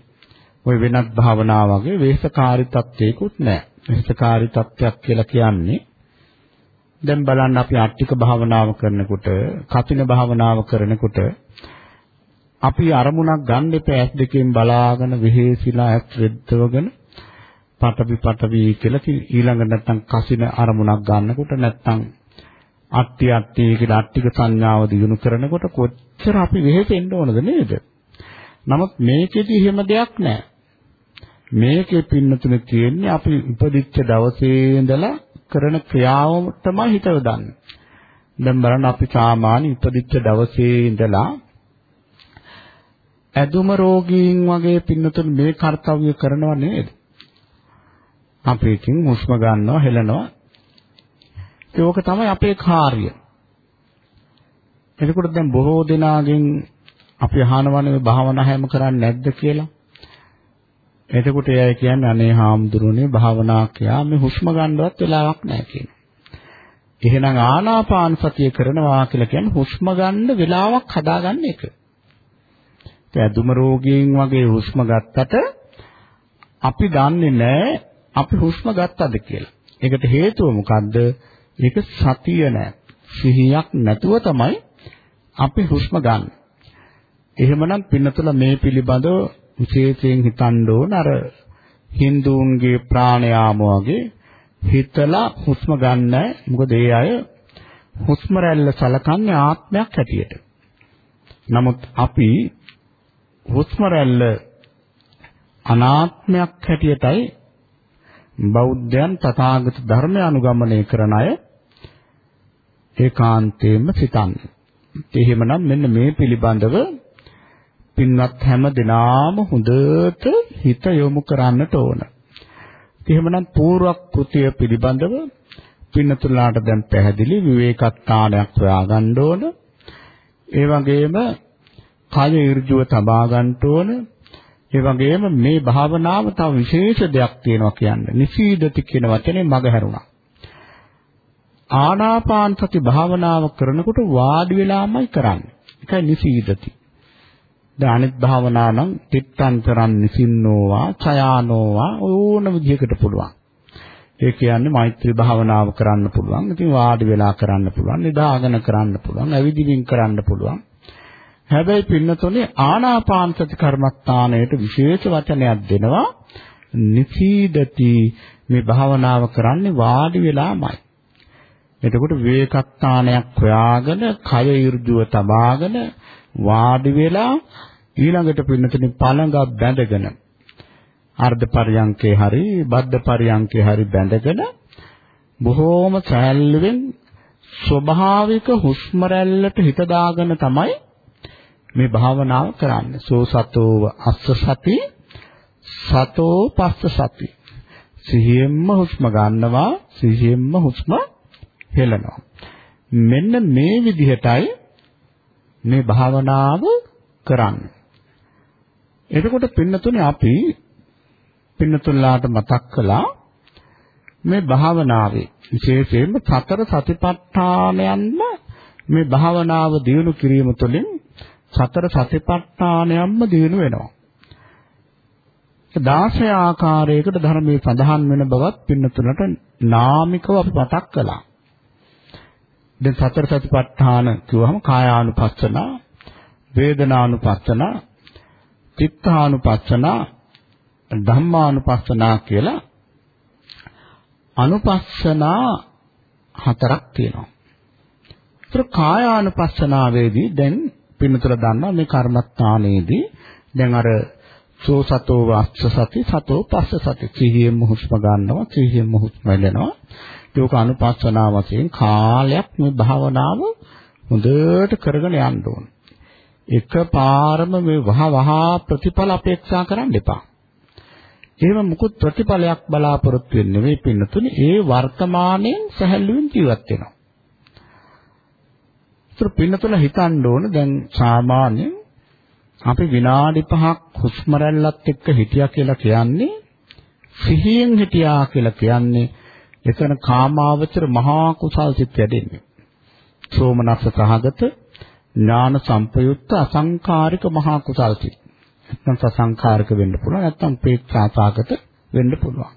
ওই වෙනත් භාවනා වගේ වේසකාරී තත්ත්වයකුත් නැහැ. වේසකාරී තත්ත්වයක් කියලා කියන්නේ දැන් බලන්න අපි අට්ටික භාවනාව කරනකොට, කපින භාවනාව කරනකොට අපි අරමුණක් ගන්න එපා ඇස් දෙකෙන් බලාගෙන විහෙසිලා ඇස් රෙද්දවගෙන පටවි පටවි කියලා ඊළඟ නැත්තම් කසින අරමුණක් ගන්නකොට නැත්තම් අට්ටි අට්ටි කියලා අට්ටික සංඥාව දිනු කරනකොට කොච්චර අපි වෙහෙසෙන්න ඕනද නේද? නමුත් මේකෙදි එහෙම දෙයක් නැහැ. මේකේ පින්නතුනේ තියෙන්නේ අපි ඉපදිච්ච දවසේ ඉඳලා කරන ක්‍රියාව තමයි හිත යොදන්නේ. දැන් බලන්න අපි සාමාන්‍ය ඉපදිච්ච දවසේ ඉඳලා ඇදුම රෝගීන් වගේ පින්නතුන් මේ කාර්යය කරනව නේද? අපි එකකින් හුස්ම ගන්නවා හෙලනවා. ඒක තමයි අපේ කාර්ය. එතකොට දැන් බොහෝ දෙනාගෙන් අපි අහනවනේ භාවනා හැම කරන්නේ නැද්ද කියලා. එතකොට එයා කියන්නේ අනේ හාමුදුරනේ භාවනා කියා මේ හුස්ම ගන්නවත් වෙලාවක් නැහැ කියනවා. එහෙනම් ආනාපාන සතිය කරනවා කියලා කියන්නේ හුස්ම ගන්න වෙලාවක් හදාගන්න එක. ඇදුම රෝගීන් වගේ හුස්ම ගත්තට අපි දන්නේ නැහැ අපි හුස්ම ගත්තද කියලා. ඒකට හේතුව මොකද්ද? ඒක සතිය නැහැ. සිහියක් නැතුව තමයි අපි හුස්ම ගන්න. එහෙමනම් පින්නතුල මේ පිළිබඳව විශේෂයෙන් හිතන්න ඕන අර Hinduන්ගේ ප්‍රාණයාම වගේ හිතලා හුස්ම ගන්න මොකද ඒ අය හුස්ම රැල්ල සලකන්නේ ආත්මයක් හැටියට. නමුත් අපි හුස්ම රැල්ල අනාත්මයක් හැටියටයි බෞද්ධයන් තථාගත ධර්මය අනුගමනය කරන අය ඒකාන්තයෙන්ම සිතන්නේ. එහෙමනම් මෙන්න මේ පිළිබඳව පින්වත් හැම දිනාම හොඳට හිත යොමු කරන්නට ඕන. එහෙමනම් පූර්ව කෘතිය පිළිබඳව පින්නතුලාට දැන් පැහැදිලි විවේකස්ථානයක් හොයාගන්න ඕන. ඒ වගේම කය ඍජුව තබා ගන්න ඕන. ඒ වගේම මේ භාවනාව තව විශේෂ දෙයක් තියෙනවා කියන්නේ. නිසීදති කියන වචනේ මග හැරුණා. ආනාපාන සති භාවනාව කරනකොට වාඩි වෙලාමයි කරන්නේ. ඒකයි නිසීදති. දැන් අනිත් භාවනා නම් තිත්තන්තරන් නිසින්නෝවා, ඡයානෝවා ඕන විදිහකට පුළුවන්. ඒ කියන්නේ මෛත්‍රී භාවනාව කරන්න පුළුවන්. ඉතින් වාඩි වෙලා කරන්න පුළුවන්, නිදාගෙන කරන්න පුළුවන්, ඇවිදිමින් කරන්න පුළුවන්. හැබැයි පින්නතොනේ ආනාපාන සති කර්මස්ථානයට විශේෂ වචනයක් දෙනවා. නිසීදති මේ භාවනාව කරන්නේ වාඩි වෙලාමයි. එතකොට විවේකස්ථානයක් හොයාගෙන කය ඍජුව තබාගෙන වාඩි වෙලා ඊළඟට පින්නතනේ පළඟක් බැඳගෙන අර්ධ පරියංකේ හරි බද්ධ පරියංකේ හරි බැඳගෙන බොහෝම සැහැල්ලුවෙන් ස්වභාවික හුස්ම රැල්ලට හිත දාගෙන තමයි මේ භාවනාව කරන්නේ. සෝ සතෝව අස්ස සති සතෝ පස්ස සති. සිහියෙන්ම හුස්ම ගන්නවා සිහියෙන්ම හුස්ම හෙළනවා. මෙන්න මේ විදිහටයි මේ භාවනාව කරන්නේ. එතකොට පින්නතුනේ අපි පින්නතුල්ලාට මතක් කළා මේ භාවනාවේ විශේෂයෙන්ම සතර සතිපට්ඨානයන්ම මේ භාවනාව දියුණු කිරීම තුළින් සතර සතිපට්ඨානයන්ම දියුණු වෙනවා. 16 ආකාරයකට ධර්මයේ සඳහන් වෙන බවත් පින්නතුලට නාමිකව අපි මතක් කළා. දැන් සතර සතිපට්ඨාන කියවහම කායානුපස්සන, වේදනානුපස්සන, චිත්තානුපස්සන, ධම්මානුපස්සනා කියලා අනුපස්සනා හතරක් තියෙනවා. ඒතර කායානුපස්සනාවේදී දැන් පින්නතර දන්නවා මේ කර්මස්ථානයේදී දැන් අර සෝ සතෝ වාස්ස සති සතෝ පස්ස සති සිහියෙන්ම හුස්ම ගන්නවා සිහියෙන්ම හුස්ම වෙලනවා ඒක අනුපස්සනා වශයෙන් කාලයක් මේ භාවනාව හොඳට කරගෙන යන්න ඕන. එකපාරම මේ වහ වහ ප්‍රතිඵල අපේක්ෂා කරන්න එපා. එහෙම මුකුත් ප්‍රතිඵලයක් බලාපොරොත්තු වෙන්නේ නෙවෙයි පින්නතුනේ ඒ වර්තමානයෙන් සැහැල්ලුවෙන් ජීවත් වෙනවා. ඒතර පින්නතුල හිතන්න ඕන දැන් සාමාන්‍යයෙන් අපි විනාඩි 5ක් හුස්ම රැල්ලත් එක්ක හිටියා කියලා කියන්නේ සිහියෙන් හිටියා කියලා කියන්නේ එතන කාමාවචර මහා කුසල් සිත් වැඩෙන්නේ. සෝමනස්ස සහගත ඥාන සංපයුක්ත අසංකාරික මහා කුසල් සිත්. නැත්නම් සසංකාරක වෙන්න පුළුවන් නැත්නම් ප්‍රේක්ෂාසාගත වෙන්න පුළුවන්.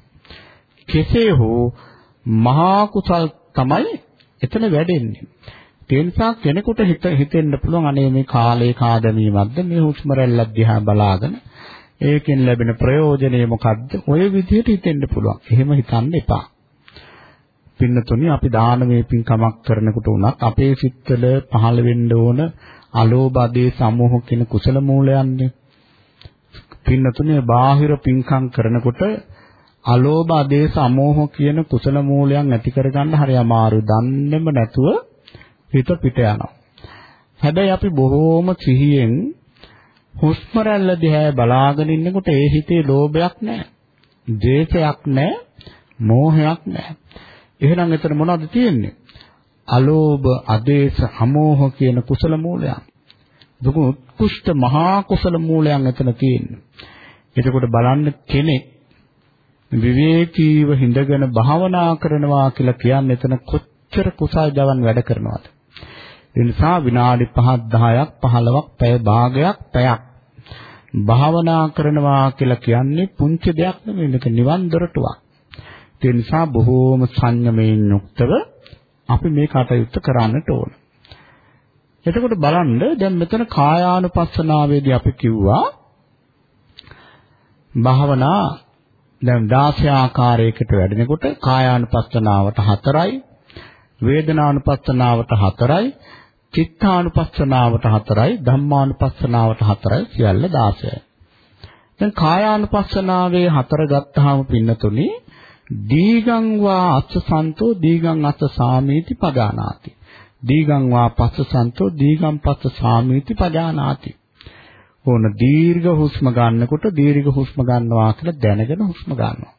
කෙසේ හෝ මහා කුසල් තමයි එතන වැඩෙන්නේ. ඒ නිසා කෙනෙකුට හිත හිතෙන්න පුළුවන් අනේ මේ කාලේ කාදමීමක්ද මේ හුස්ම රැල්ලක් දිහා බලාගෙන ඒකෙන් ලැබෙන ප්‍රයෝජනය මොකද්ද? ඔය විදිහට හිතෙන්න පුළුවන්. එහෙම හිතන්න එපා. පින්නතුනි අපි දානමය පින්කමක් කරනකොට උනත් අපේ සිත්වල පහළ වෙන්න ඕන අලෝභ අධේ සමෝහ කියන කුසල මූලයන්නේ. පින්නතුනේ බාහිර පින්කම් කරනකොට අලෝභ අධේ සමෝහ කියන කුසල මූලයන් ඇති කරගන්න හරි අමාරුයි. දන්නේම නැතුව හිත පිට යනවා. හැබැයි අපි බොහෝම සිහියෙන් හුස්ම රැල්ල දිහා බලාගෙන ඉන්නකොට ඒ හිතේ ලෝභයක් නැහැ. ද්වේෂයක් නැහැ. මෝහයක් නැහැ. එහෙනම් එතන මොනවද තියෙන්නේ? අලෝභ, අදේශ, අමෝහ කියන කුසල මූලයන්. දුක උත්කෘෂ්ඨ මහා කුසල මූලයන් එතන තියෙන්නේ. එතකොට බලන්න කෙනෙක් විවේකීව හිඳගෙන භාවනා කරනවා කියලා කියන්නේ එතන කොච්චර කුසල් ජවන් වැඩ කරනවද? ඒ නිසා විනාඩි 5ක් 10ක් 15ක් පැය භාගයක් පැයක් භාවනා කරනවා කියලා කියන්නේ පුංචි දෙයක් නෙමෙයි මේක නිවන් දොරටුවක්. ඒ නිසා බොහෝම සංයමයෙන් යුක්තව අපි මේ කටයුත්ත කරන්නට ඕන. එතකොට බලන්න දැන් මෙතන කායානුපස්සනාවේදී අපි කිව්වා භාවනා දැන් 16 ආකාරයකට වැඩෙනකොට කායානුපස්සනාවට 4යි වේදනානුපස්සනාවට 4යි චිත්තානුපස්සනාවට 4යි ධම්මානුපස්සනාවට 4යි සියල්ල 16යි. දැන් කායානුපස්සනාවේ 4 ගත්තාම පින්නතුනි දීගං වා අස්සසන්තෝ දීගං අස්ස සාමීති පදානාති. දීගං වා පස්සසන්තෝ දීගං පස්ස සාමීති පදානාති. ඕන දීර්ඝ හුස්ම ගන්නකොට දීර්ඝ හුස්ම ගන්නවා කියලා දැනගෙන හුස්ම ගන්නවා.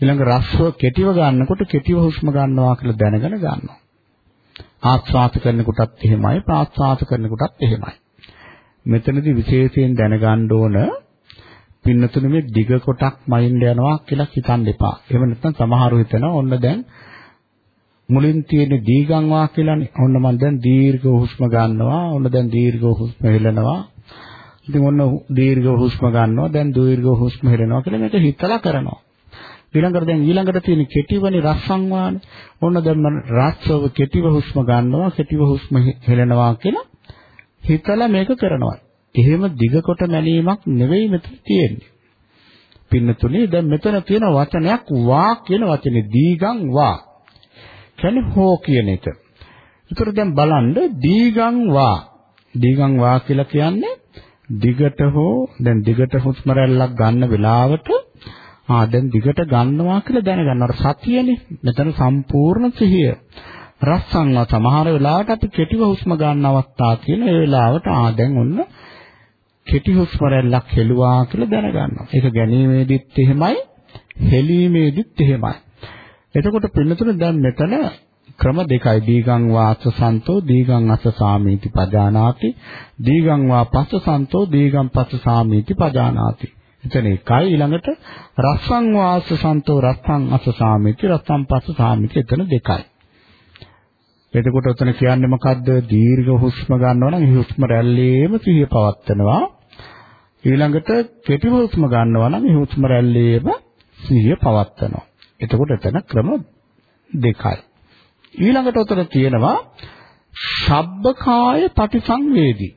ඊළඟ රස්ව කෙටිව ගන්නකොට කෙටිව හුස්ම ගන්නවා කියලා දැනගෙන ගන්නවා. ආස්වාද කරනකොටත් එහෙමයි ප්‍රාස්වාද කරනකොටත් එහෙමයි. මෙතනදී විශේෂයෙන් දැනගන්න ඕන පින්නතුනේ මේ දිග කොටක් මයින්ඩ් යනවා කියලා හිතන්න එපා. එහෙම නැත්නම් සමහරව හිතනවා ඔන්න දැන් මුලින් තියෙන දීගං වා කියලානේ. ඔන්න මම දැන් දීර්ඝ හුස්ම ගන්නවා. ඔන්න දැන් දීර්ඝ හුස්ම හෙලනවා. ඉතින් ඔන්න දීර්ඝ හුස්ම ගන්නවා. දැන් දීර්ඝ හුස්ම හෙලනවා කියලා මේක හිතලා කරනවා. ඊළඟට දැන් ඊළඟට තියෙන කෙටිවනේ රස්සං වානේ. ඔන්න දැන් මම රස්සව කෙටිව හුස්ම ගන්නවා. කෙටිව හුස්ම හෙලනවා කියලා හිතලා මේක කරනවා. එහෙම දිග කොට මැනීමක් නෙවෙයි මෙතන තියෙන්නේ. පින්නතුනේ දැන් මෙතන තියෙන වචනයක් වා කියන වචනේ දීගං වා. කියන්නේ හෝ කියන එක. ඒතර දැන් බලන්න දීගං වා. දීගං වා කියලා කියන්නේ දිගට හෝ දැන් දිගට හුස්ම රැල්ලක් ගන්න වෙලාවට ආ දැන් දිගට ගන්නවා කියලා දැනගන්නවා. සතියනේ. මෙතන සම්පූර්ණ සිහිය. රස්සන්ව සමහර වෙලාවට අපි කෙටිව හුස්ම ගන්න අවස්ථා තියෙන ඒ වෙලාවට ආ දැන් ඔන්න කෙටි හුස්ම රැල්ලක් හෙළුවා කියලා දැනගන්නවා. ඒක ගැනීමේදීත් එහෙමයි, හෙලීමේදීත් එහෙමයි. එතකොට පින්නතුනේ දැන් මෙතන ක්‍රම දෙකයි දීගං වාස සන්තෝ දීගං අස සාමීති පජානාති දීගං වා පස්ස සන්තෝ දීගං පස්ස සාමීති පජානාති එතන එකයි ඊළඟට රස්සං වාස සන්තෝ රස්සං අස සාමීති රස්සං පස්ස සාමීති එතන දෙකයි එතකොට උතන කියන්නේ මොකද්ද? දීර්ඝ හුස්ම ගන්නවා නම් ඒ හුස්ම රැල්ලේම සිහිය පවත්නවා. ඊළඟට කෙටි හුස්ම ගන්නවා නම් ඒ හුස්ම රැල්ලේම සිහිය පවත්නවා. එතකොට එතන ක්‍රම දෙකයි. ඊළඟට උතන තියෙනවා ශබ්බකාය පටිසංවේදී.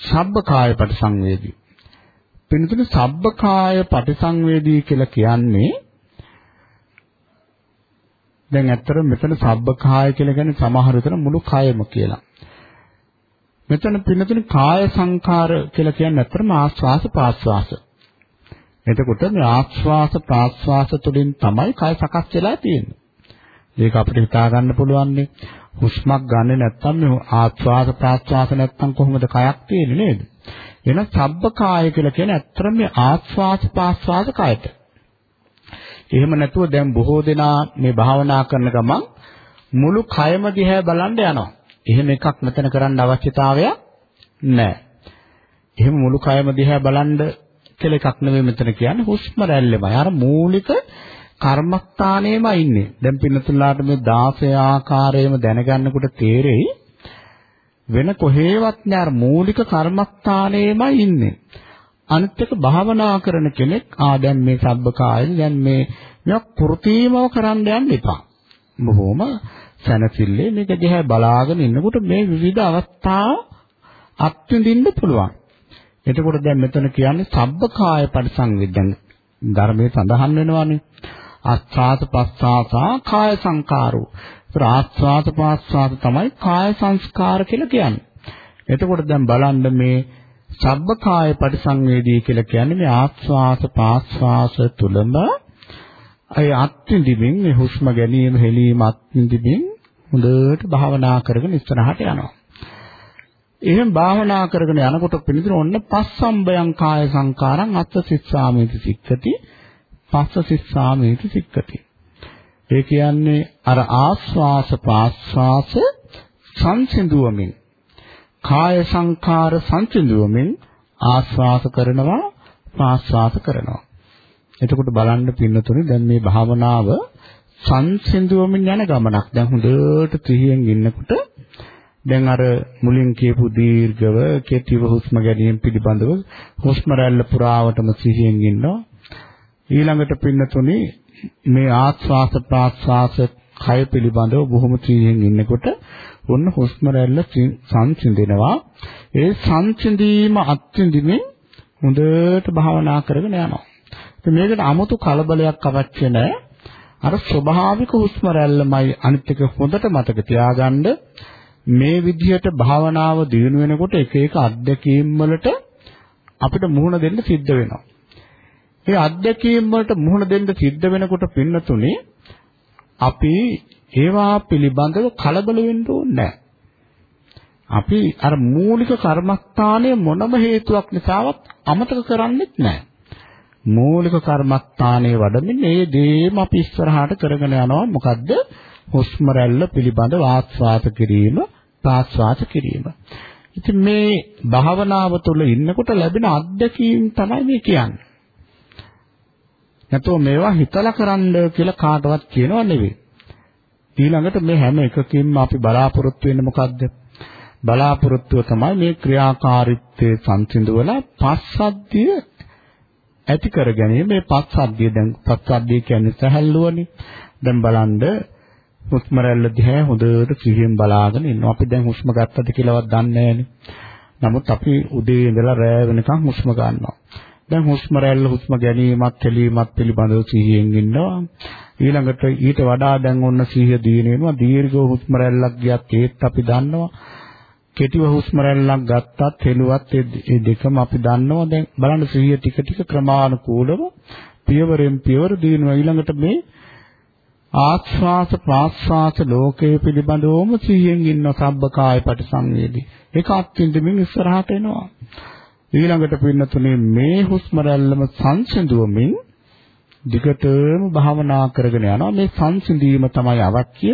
ශබ්බකාය පටිසංවේදී. පින්තුනේ ශබ්බකාය පටිසංවේදී කියලා කියන්නේ දැන් ඇත්තට මෙතන සබ්බකාය කියලා කියන්නේ සමහර විතර මුළු කයම කියලා. මෙතන පින්නතුනේ කාය සංකාර කියලා කියන්නේ ඇත්තටම ආස්වාස ප්‍රාස්වාස. එතකොට මේ ආස්වාස ප්‍රාස්වාස තුළින් තමයි කය සකස් වෙලා තියෙන්නේ. ඒක අපිට හිතා ගන්න පුළුවන්නේ හුස්මක් ගන්නෙ නැත්නම් මේ ආස්වාස ප්‍රාස්වාස නැත්නම් කොහොමද කයක් තියෙන්නේ නේද? එහෙනම් සබ්බකාය කියලා කියන්නේ ඇත්තටම මේ ආස්වාස ප්‍රාස්වාස කයට. එහෙම නැතුව දැන් බොහෝ දෙනා මේ භාවනා කරන ගමන් මුළු කයම දිහා බලන්න යනවා. එහෙම එකක් මෙතන කරන්න අවශ්‍යතාවයක් නැහැ. එහෙම මුළු කයම දිහා බලන්න කියලා එකක් නෙවෙයි මෙතන කියන්නේ හුස්ම රැල්ලෙමයි. අර මූලික කර්මස්ථානයේම ඉන්නේ. දැන් පින්නතුලාට මේ 16 ආකාරයෙන්ම දැනගන්නකොට තේරෙයි වෙන කොහේවත් නෑ අර මූලික කර්මස්ථානයේම ඉන්නේ. අනිත් එක භාවනා කරන කෙනෙක් ආ දැන් මේ සබ්බකායන දැන් මේ මේවා කෘතිමව කරන්න යන්න එපා. බොහොම සැනසille මේක දිහා බලාගෙන ඉන්නකොට මේ විවිධ අවස්ථා අත්විඳින්න පුළුවන්. එතකොට දැන් මෙතන කියන්නේ සබ්බකාය පරිසංවේදන් ධර්මයේ සඳහන් වෙනවානේ. ආස්වාද පස්වාසා කාය සංකාරෝ. ඒතර ආස්වාද පස්වාස තමයි කාය සංස්කාර කියලා කියන්නේ. එතකොට දැන් බලන්න මේ සබ්බකාය පරිසංවේදී කියලා කියන්නේ මේ ආස්වාස පාස්වාස තුලම අය අත්විඳින්මින් මේ හුස්ම ගැනීම හෙලීම අත්විඳින්මින් හොඳට භාවනා කරගෙන ඉස්සරහට යනවා. එහෙන් භාවනා කරගෙන යනකොට පිළිතුරු ඔන්න පස්සම්බයං කාය සංකාරං අත්ථ සිස්සාමේති සික්කති පස්ස සිස්සාමේති සික්කති. ඒ කියන්නේ අර ආස්වාස පාස්වාස සංසිඳුවමින් කාය සංඛාර සංසිඳුවමින් ආස්වාස කරනවා ප්‍රාස්වාස කරනවා. එතකොට බලන්න පින්නතුනේ දැන් මේ භාවනාව සංසිඳුවමින් යන ගමනක්. දැන් හොඳට ත්‍රිහියෙන් ඉන්නකොට දැන් අර මුලින් කියපු දීර්ඝව කෙටිව හුස්ම ගැනීම පිළිබඳව හුස්ම රැල්ල පුරාවටම සිහියෙන් ඉන්නවා. ඊළඟට පින්නතුනේ මේ ආස්වාස ප්‍රාස්වාස කය පිළිබඳව බොහොම ත්‍රිහියෙන් ඉන්නකොට ඔන්න හුස්ම රැල්ල සංසිඳෙනවා. ඒ සංසිඳීම අත්විඳින්මින් හොඳට භාවනා කරගෙන යනවා. ඉතින් මේකට 아무තු කලබලයක් අවශ්‍ය නැහැ. අර ස්වභාවික හුස්ම රැල්ලමයි අනිත් එක හොඳට මතක තියාගන්න මේ විදිහට භාවනාව දිනු වෙනකොට එක එක අත්දැකීම් වලට අපිට මුහුණ දෙන්න සිද්ධ වෙනවා. ඒ අත්දැකීම් වලට මුහුණ දෙන්න සිද්ධ වෙනකොට පින්නතුනේ අපි ඒවා පිළිබඳව කලබල වෙන්න ඕනේ නැහැ. අපි අර මූලික කර්මස්ථානයේ මොනම හේතුවක් නිසාවත් අමතක කරන්නේත් නැහැ. මූලික කර්මස්ථානයේ වඩමින් මේ දේම අපි ඉස්සරහට කරගෙන යනවා මොකද්ද? හුස්ම රැල්ල පිළිබඳ ආස්වාද කිරීම, ප්‍රාස්වාද කිරීම. ඉතින් මේ භාවනාව තුළ ඉන්නකොට ලැබෙන අත්දැකීම් තමයි මේ කියන්නේ. නැතෝ මේවා හිතලා කරන්න කියලා කාටවත් කියනව නෙවෙයි. ඊළඟට මේ හැම එකකින්ම අපි බලාපොරොත්තු වෙන්නේ මොකද්ද? බලාපොරොත්තුව තමයි මේ ක්‍රියාකාරීත්වයේ සංසිඳුවලා පස්සද්ධිය ඇති කර ගැනීම. මේ පස්සද්ධිය දැන් පස්සද්ධිය කියන්නේ සැහැල්ලුවනේ. දැන් බලන්න හුස්ම රැල්ල දිහා හොඳට සිහියෙන් බලාගෙන ඉන්නවා. අපි දැන් හුස්ම ගත්තද කියලාවත් දන්නේ නමුත් අපි උදේ ඉඳලා රෑ වෙනකන් හුස්ම ගන්නවා. දැන් හුස්ම රැල්ල හුස්ම ගැනීමත් තැලීමත් පිළිබඳව සිහියෙන් ඉන්නවා. ඊළඟට ඊට වඩා දැන් ඔන්න සිහිය දින වෙනවා. දීර්ඝ හුස්ම රැල්ලක් ගියත් ඒත් අපි දන්නවා. කෙටිව හුස්ම රැල්ලක් ගත්තත් හෙළුවත් ඒ දෙකම අපි දන්නවා. දැන් බලන්න සිහිය ටික ටික ක්‍රමානුකූලව පියවරෙන් පියවර දිනනවා. ඊළඟට මේ ආස්වාස ප්‍රාස්වාස ලෝකයේ පිළිබඳවම සිහියෙන් ඉන්න සබ්බකාය පරිසංවේදී. ඒක අත්විඳින්මින් ඉස්සරහට එනවා. ඊළඟට පින්නතුනේ මේ හුස්ම රැල්ලම සංසිඳුවමින් දිගටම භාවනා කරගෙන යනවා. මේ සංසිඳීම තමයි අවශ්‍ය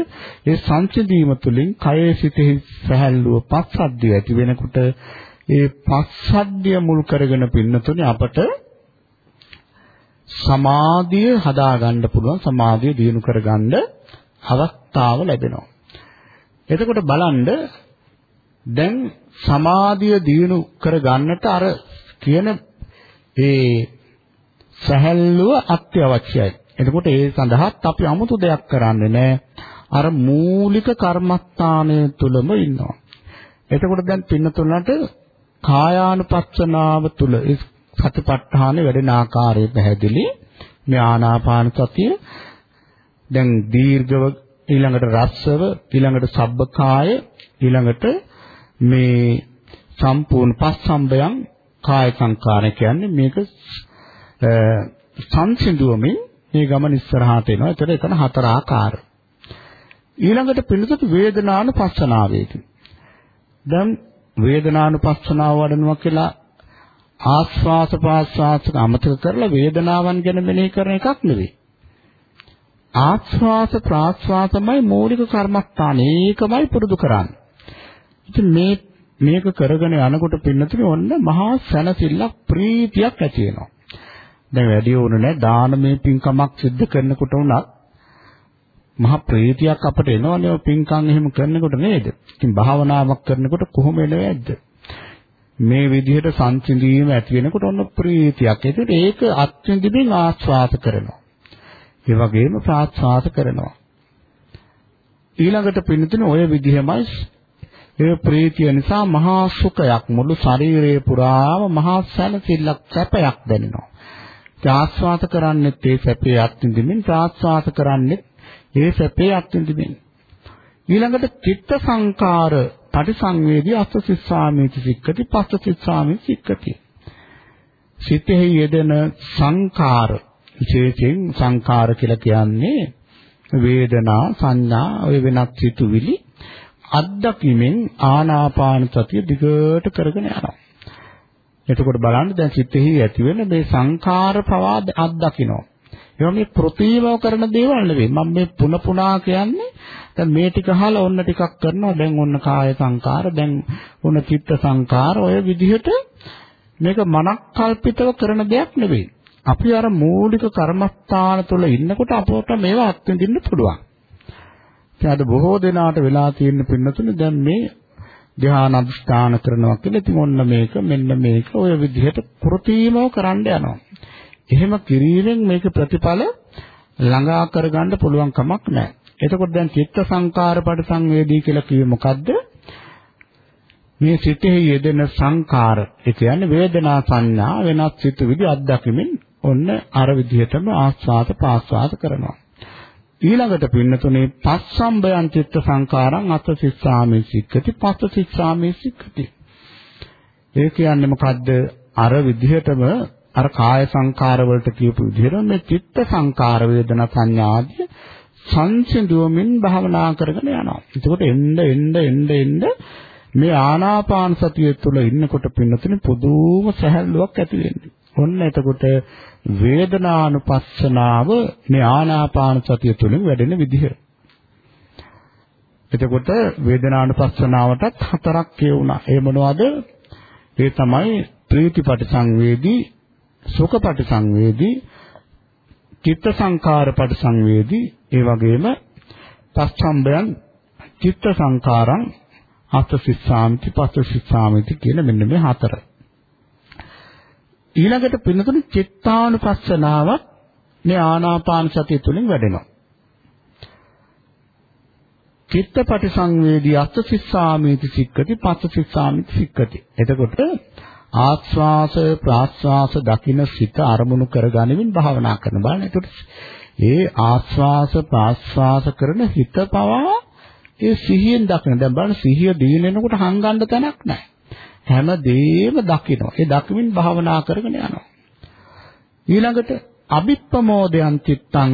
ඒ සංසිඳීම තුළින් කයේ සිතෙහි සැහැල්ලුව පස්සද්ධිය ඇති වෙනකොට ඒ පස්සද්ධිය මුල් කරගෙන පින්නතුනේ අපට සමාධිය හදාගන්න පුළුවන් සමාධිය දිනු කරගන්න අවස්ථාව ලැබෙනවා. එතකොට බලන්න දැන් සමාධිය දිනු කරගන්නට අර කියන ඒ සැහැල්ලුව අත්‍යවශ්‍යයි. එතකොට ඒ සඳහාත් අපි 아무තු දෙයක් කරන්නේ නැහැ. අර මූලික කර්මස්ථානය තුලම ඉන්නවා. එතකොට දැන් පින්නතුලට කායානුපස්සනාව තුල ඒ සතිපට්ඨානෙ වැඩෙන ආකාරය පැහැදිලි. මේ ආනාපාන සතිය දැන් දීර්ඝව ඊළඟට රස්සව ඊළඟට සබ්බකාය ඊළඟට මේ සම්පූර්ණ පස්සම්බයන් කාය සංකාර කියන්නේ මේක සංසිඳුවමින් මේ ගමන ඉස්සරහට එනවා. ඒතර එතන හතර ආකාර. ඊළඟට පිළිතුරු වේදනානුපස්සනාවේදී. දැන් වේදනානුපස්සනාව වඩනවා කියලා ආස්වාස ප්‍රාස්වාස අමතක කරලා වේදනාවන් ගැන මෙනෙහි කරන එකක් නෙවෙයි. ආස්වාස ප්‍රාස්වාසමයි මූලික කර්මස්ථාන. ඒකමයි පුරුදු කරන්නේ. ඉතින් මේ මේක කරගෙන යනකොට පින්නතුනේ ඔන්න මහා සැනසෙල්ලක් ප්‍රීතියක් ඇති වෙනවා. දැන් වැඩි වුණ නැහැ දානමය පින්කමක් සිද්ධ කරනකොට උනත් මහ ප්‍රීතියක් අපට එනවනේ ඔය පින්කම් එහෙම කරනකොට නේද? ඉතින් භාවනාවක් කරනකොට කොහොම එනවද? මේ විදිහට සංසිඳීම ඇති වෙනකොට ඔන්න ප්‍රීතියක්. ඒකට ඒක අත්විඳින්න ආස්වාද කරනවා. ඒ වගේම ප්‍රාස්වාද කරනවා. ඊළඟට පින්නතුනේ ඔය විදිහමයි ඒ ප්‍රීතිය නිසා මහා සුඛයක් මුළු ශරීරයේ පුරාම මහා සැනසෙල්ලක් සැපයක් දැනෙනවා. ආස්වාද කරන්නෙත් ඒ සැපේ අත්විඳින්මින් ප්‍රාස්වාද කරන්නෙත් ඒ සැපේ අත්විඳින්මින් ඊළඟට චිත්ත සංකාර පටිසංවේදී අස්ස සිස්සාමේති සික්කති පස්ස සිස්සාමේති සික්කති සිතෙහි යෙදෙන සංකාර විශේෂයෙන් සංකාර කියලා කියන්නේ වේදනා සංඥා ඔය වෙනත් සිතුවිලි අත්දැකීමෙන් ආනාපාන සතිය දිගට කරගෙන යනවා. එතකොට බලන්න දැන් සිතෙහි ඇති වෙන මේ සංඛාර පවා අත්දකින්නවා. ඒවා මේ ප්‍රතිමව කරන දේවල් නෙවෙයි. මම මේ පුන පුනා කියන්නේ දැන් මේ ටික අහලා ඔන්න ටිකක් කරනවා. දැන් ඔන්න කාය සංඛාර, දැන් ඔන්න චිත්ත සංඛාර ඔය විදිහට මේක මනක් කල්පිතව කරන දෙයක් නෙවෙයි. අපි අර මූලික කර්මස්ථාන තුළ ඉන්නකොට අපට මේවා අත්විඳින්න පුළුවන්. ඉතින් අද බොහෝ දෙනාට වෙලා තියෙන පින්නතුනේ දැන් මේ ධ්‍යාන අධිෂ්ඨාන කරනවා කියලා ඉතින් ඔන්න මේක මෙන්න මේක ඔය විදිහට කෘතිමව කරන්න යනවා. එහෙම කිරීමෙන් මේක ප්‍රතිඵල ළඟා කරගන්න පුළුවන් කමක් නැහැ. එතකොට දැන් චිත්ත සංකාර පරිසංවේදී කියලා කිව්වේ මොකද්ද? මේ සිතෙහි යෙදෙන සංකාර ඒ කියන්නේ වේදනා සංඥා වෙනස් සිතුවිලි අත්දැකීමෙන් ඔන්න අර විදිහටම ආස්වාද පාස්වාද කරනවා. ඊළඟට පින්නතුනේ පස්සම්බයං චිත්ත සංකාරං අත සිස්සාමේ සික්කති පස්ස සිස්සාමේ සික්කති ඒ කියන්නේ මොකද්ද අර විදිහටම අර කාය සංකාර වලට කියපු විදිහට මේ චිත්ත සංකාර වේදනා සංඥා ආදී සංසිඳුවමින් භාවනා කරගෙන යනවා. එතකොට එන්න එන්න එන්න එන්න මේ ආනාපාන සතිය තුළ ඉන්නකොට පින්නතුනේ පුදුම සැහැල්ලුවක් ඇති වෙන්නේ. ඔන්න එතකොට වේදනානුපස්සනාව මේ ආනාපාන සතිය තුළින් වැඩෙන විදිහ. එතකොට වේදනානුපස්සනාවටත් හතරක් කියුණා. ඒ මොනවද? ඒ තමයි ප්‍රීතිපටි සංවේදී, සුඛපටි සංවේදී, චිත්ත සංකාරපටි සංවේදී, ඒ වගේම පස්සම්බයන් චිත්ත සංකාරං අත්ථසිස්සාමිති පස්සසිස්සාමිති කියන මෙන්න මේ හතර. ඊළඟට පින්නතුනේ චිත්තානුපස්සනාවක් මේ ආනාපාන සතිය තුලින් වැඩෙනවා. චිත්තපටි සංවේදී අත්ථසිස්සාමිති සික්කති පස්සසිස්සාමිති සික්කති. එතකොට ආස්වාස ප්‍රාස්වාස දකින්න සිත අරමුණු කරගනිමින් භාවනා කරන බලන්න. එතකොට ඒ ආස්වාස ප්‍රාස්වාස කරන හිත පවා ඒ සිහියෙන් දකින. දැන් බලන්න සිහිය දීනෙනකොට හංගන්න තැනක් නැහැ. හැම දෙයක්ම දකිනවා. ඒ දකිමින් භාවනා කරගෙන යනවා. ඊළඟට අභිප්‍රමෝදයන් චිත්තං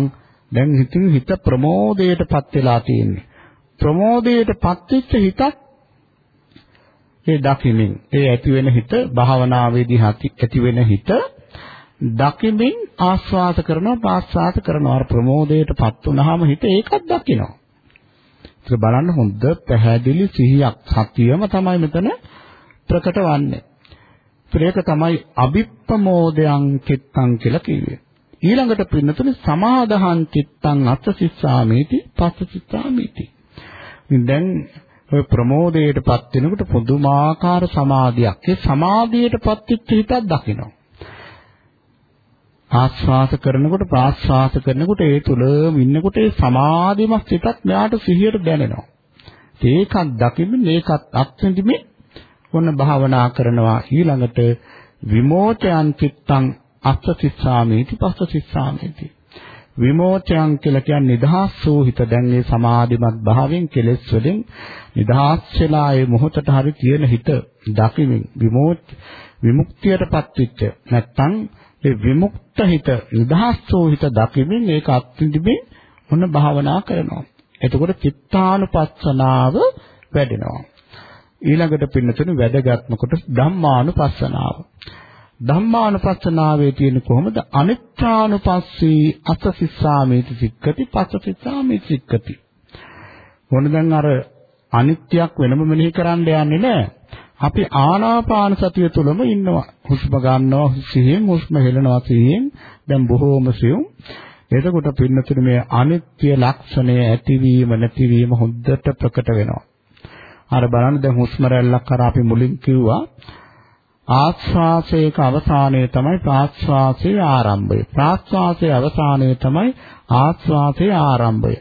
දැන් හිතින් හිත ප්‍රමෝදයටපත් වෙලා තියෙන්නේ. ප්‍රමෝදයටපත් වෙච්ච හිතක් ඒ දකිමින් ඒ ඇති වෙන හිත භාවනාවේදී ඇති වෙන හිත දකිමින් ආස්වාද කරනවා පාස්වාද කරනවා අර ප්‍රමෝදයටපත් වුනහම හිත ඒකත් දකිනවා ඒක බලන්න හොඳ පැහැදිලි සිහියක් සතියම තමයි මෙතන ප්‍රකට වන්නේ. ඒක තමයි අභිප්පමෝදයන් චිත්තං කියලා කිව්වේ. ඊළඟට පින්නතුනේ සමාදහං චිත්තං අත්ථසිස්සාමීති පස්සසිස්සාමීති. දැන් ඔය ප්‍රමෝදයටපත් වෙනකොට පුදුමාකාර සමාධියක්. ඒ සමාධියටපත් වෙච්ච හිතක් දකිනවා. ආස්වාස කරනකොට ප්‍රාස්වාස කරනකොට ඒ තුලම ඉන්නකොට ඒ සමාධිමත් සිතක් මෙයාට සිහියට දැනෙනවා. ඒකක් දකින්න මේකත් අත්විඳින්නේ ඔන්න භාවනා කරනවා ඊළඟට විමෝචයන් චිත්තං අස්සසිස්සාමේති පස්සසිස්සාමේති විමෝචයන් කියලා කියන්නේ නිදහස් වූ හිත දැන් මේ සමාධිමත් භාවයෙන් කෙලෙස් වලින් නිදහස් වෙලා ඒ මොහොතට හරි තියෙන හිත දකිමින් විමෝච විමුක්තියටපත් වෙච්ච නැත්තම් ඒ විමුක්ත හිත නිදහස් වූ හිත දකිමින් ඒක අත්විඳිමින් මොන භාවනා කරනවා. එතකොට චිත්තානුපස්සනාව වැඩෙනවා. ඊළඟට පින්නතුනේ වැදගත්ම කොටස ධම්මානුපස්සනාව. ධම්මානුපස්සනාවේ තියෙන කොහොමද අනිත්‍යානුපස්සී අසසිස්සාමේති සික්කති පස්සසිස්සාමේති සික්කති. මොන දැන් අර අනිත්‍යක් වෙනම මෙනෙහි කරන්න යන්නේ නැහැ. අපි ආනාපාන සතිය තුළම ඉන්නවා. හුස්ම ගන්නවා සිහියෙන්, හුස්ම හෙලනවා සිහියෙන්. දැන් බොහෝම සියුම්. එතකොට පින්නතුනේ මේ අනිත්‍ය ලක්ෂණය ඇතිවීම නැතිවීම හොඳට ප්‍රකට වෙනවා. අර බලන්න දැන් හුස්ම රැල්ලක් අර අපි මුලින් කිව්වා ආස්වාසයක අවසානය තමයි ප්‍රාස්වාසයේ ආරම්භය. ප්‍රාස්වාසයේ අවසානය තමයි ආස්වාසයේ ආරම්භය.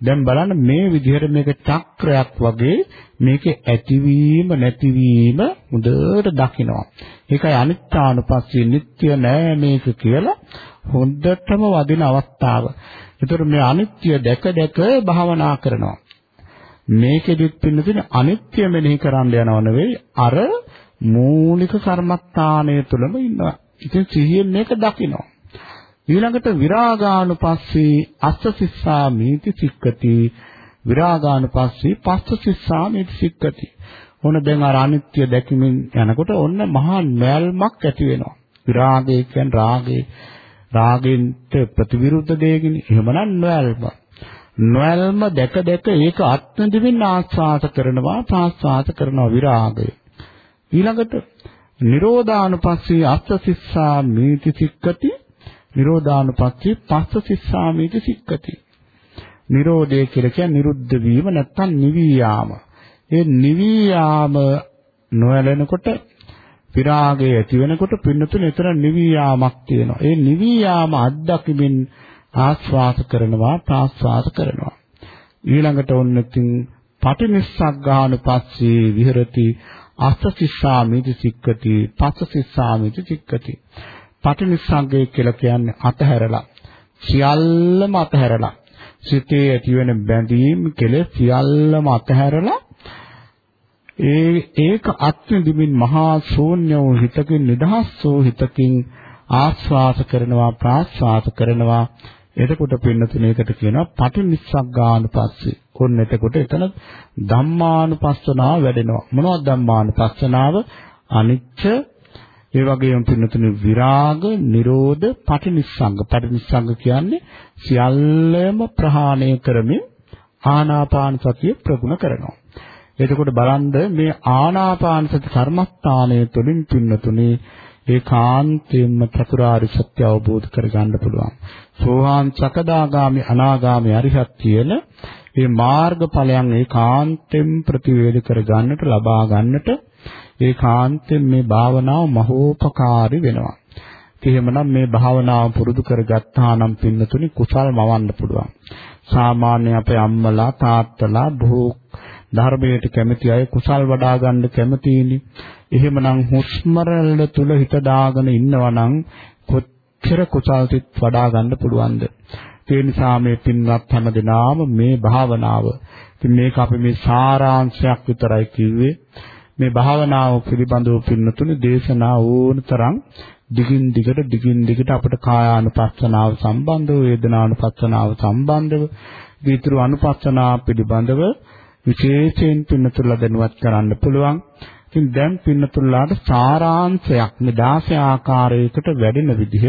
දැන් බලන්න මේ විදිහට මේක චක්‍රයක් වගේ මේකේ ඇතිවීම නැතිවීම හොඳට දකිනවා. ඒකයි අනිත්‍යානුපස්සී නිට්ටය නෑ මේක කියලා හොඳටම වදින අවස්ථාව. ඒතර මේ අනිත්‍ය දැක දැක භාවනා කරනවා. මේකෙදිත් පින්නදින අනිත්‍ය මෙනෙහි කරන්න යනව නෙවෙයි අර මූලික කර්මස්ථානය තුළම ඉන්නවා. ඉතින් සිහියෙන් මේක දකිනවා. ඊළඟට විරාගානුපස්සී අස්සසිස්සා මීති සික්කති. විරාගානුපස්සී පස්සසිස්සා මීති සික්කති. ඔන්න දැන් අර අනිත්‍ය දැකීමෙන් යනකොට ඔන්න මහා නැල්මක් ඇති වෙනවා. විරාගය කියන්නේ රාගේ රාගෙන්ට ප්‍රතිවිරුද්ධ දෙයකින්. එහෙමනම් නොයල්ම නොයල්ම දැක දැක ඒක අත්විඳින්න ආස්වාද කරනවා ප්‍රාස්වාද කරනවා විරාගය ඊළඟට නිරෝධානුපස්සී අස්සසිස්සා මීති සික්කති නිරෝධානුපස්සී පස්ස සිස්සාමීති සික්කති. නිරෝධය කියලා කියන්නේ නිරුද්ධ වීම නැත්තම් නිවී යාම. ඒ නිවී යාම නොයලෙනකොට විරාගය ඇති වෙනකොට පින්නතුන එතන නිවී යාමක් තියෙනවා. ඒ නිවී යාම අත්දැකීමෙන් ආස්වාද කරනවා ප්‍රාස්වාද කරනවා. ඊළඟට ඔන්න ඉතින් පටිනිස්සග්ගානුපස්සී විහෙරති අස්සසිස්සාමිති සික්කති පස්සසිස්සාමිති සික්කති. පටිනිස්සග්ගය කියලා කියන්නේ අතහැරලා සියල්ලම අතහැරලා. සිතේ ඇතිවෙන බැඳීම් කෙලෙස් සියල්ලම අතහැරලා ඒ ඒක අත්විඳිමින් මහා ශූන්‍ය වූ හිතකින් නිදහස් වූ හිතකින් ආස්වාස කරනවා ප්‍රාස්වාස කරනවා. එතකොට පින්නතුනේකට කියනවා පටිනිස්සග්ගානුපස්සී. ඔන්න එතකොට එතන ධම්මානුපස්සනාව වැඩෙනවා. මොනවද ධම්මානුපස්සනාව? අනිච්ච ඒ වගේම පින්නතුනේ විරාග, නිරෝධ, පටිනිස්සංග. පටිනිස්සංග කියන්නේ සියල්ලම ප්‍රහාණය කරමින් ආනාපාන සතිය ප්‍රගුණ කරනවා. එතකොට බලන්න මේ ආනාපාන සති කර්මස්ථානය තුළින් පින්නතුනේ ඒකාන්තයෙන්ම චතුරාර්ය සත්‍ය අවබෝධ කරගන්න පුළුවන්. සෝහාන් සකදාගාමි අනාගාමි අරිහත් කියන මේ මාර්ගඵලයන් ඒකාන්තයෙන් ප්‍රතිවේද කරගන්නට ලබා ගන්නට ඒකාන්තයෙන් මේ භාවනාව මහෝපකාරී වෙනවා. එහෙමනම් මේ භාවනාව පුරුදු කරගත්තා නම් පින්නතුනි කුසල් මවන්න පුළුවන්. සාමාන්‍ය අපේ අම්මලා තාත්තලා බොහෝ ධර්මයට කැමති අය කුසල් වඩා ගන්න කැමතිනේ. එහෙමනම් හුස්ම රැල්ල තුල හිත දාගෙන ඉන්නවා නම් කොච්චර කුසල්තිත් වඩා ගන්න පුළුවන්ද? ඒ නිසා මේ පින්වත් හැම දිනාම මේ භාවනාව ඉතින් මේක අපි මේ සාරාංශයක් විතරයි කිව්වේ මේ භාවනාව පිළිබඳව පින්නතුනේ දේශනා ඕනතරම් දිගින් දිගට දිගින් දිගට අපිට කායානුපස්සනාව සම්බන්ධව වේදනානුපස්සනාව සම්බන්ධව විතර අනුපස්සනාව පිළිබඳව විශේෂයෙන් පින්නතුලා දැනුවත් කරන්න පුළුවන්. ඉතින් දැන් පින්නතුලාට සාරාංශයක් මේ 16 ආකාරයකට වැඩෙන විදිහ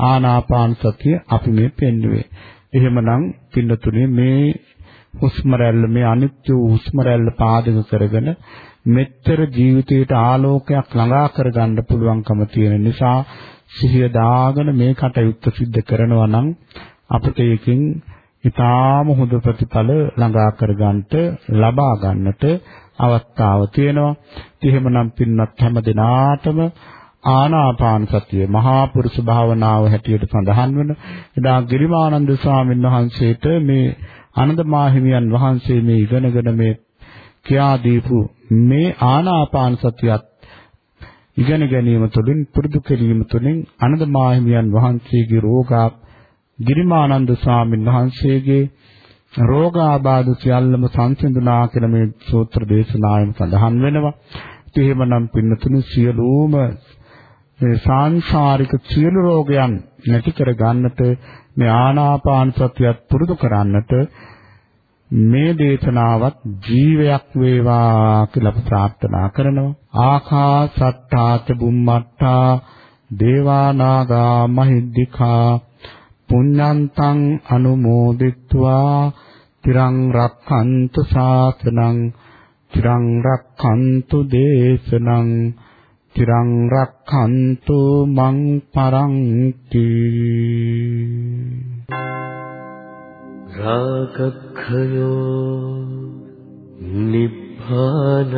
ආනාපාන සතිය අපි මේ පෙන්වුවේ. එහෙමනම් පින්නතුනේ මේ හුස්ම රැල්ල මේ අනිත්‍ය හුස්ම රැල්ල පාදක කරගෙන මෙතර ජීවිතයට ආලෝකයක් ළඟා කරගන්න පුළුවන්කම තියෙන නිසා සිහිය දාගෙන මේ කටයුත්ත සිද්ධ කරනවා නම් අපිට ඒකෙන් ඊටාම හොඳ ප්‍රතිඵල ළඟා කරගන්නට ලබා ගන්නට අවස්ථාව තියෙනවා. එහෙමනම් පින්වත් හැම දිනාටම ආනාපාන සතිය මහා පුරුෂ භාවනාව හැටියට සඳහන් වන එදා ගිරිමානන්ද ස්වාමීන් වහන්සේට මේ ආනන්ද මාහිමියන් වහන්සේ මේ ඉගෙනගෙන මේ කියා දීපු මේ ආනාපාන සතියත් ඉගෙන ගැනීම තුළින් පුරුදු කිරීම තුළින් ආනන්ද මාහිමියන් වහන්සේගේ රෝගා ගිරිමානන්ද ස්වාමීන් වහන්සේගේ රෝගාබාධ සියල්ලම සංසිඳුණා කියලා මේ සූත්‍ර දේශනාවෙන් සඳහන් වෙනවා. ඒ එහෙමනම් පින්නතුණු සියලුම මේ සාංශාරික සියලු රෝගයන් නැති කර ගන්නට මේ ආනාපාන සතියත් පුරුදු කරන්නට මේ දේශනාවත් ජීවයක් වේවා කියලා ප්‍රාර්ථනා කරනවා. ආකාසට්ටාච බුම්මට්ටා දේවානාගා මහිද්దికා පුඤ්ඤන්තං අනුමෝදිත්වා තිරං රක්ඛන්තු ශාසනං තිරං රක්ඛන්තු දේශනං තිරං රක්ඛන්තු මං පරන්ති. රාගක්ඛයෝ නිබ්බානං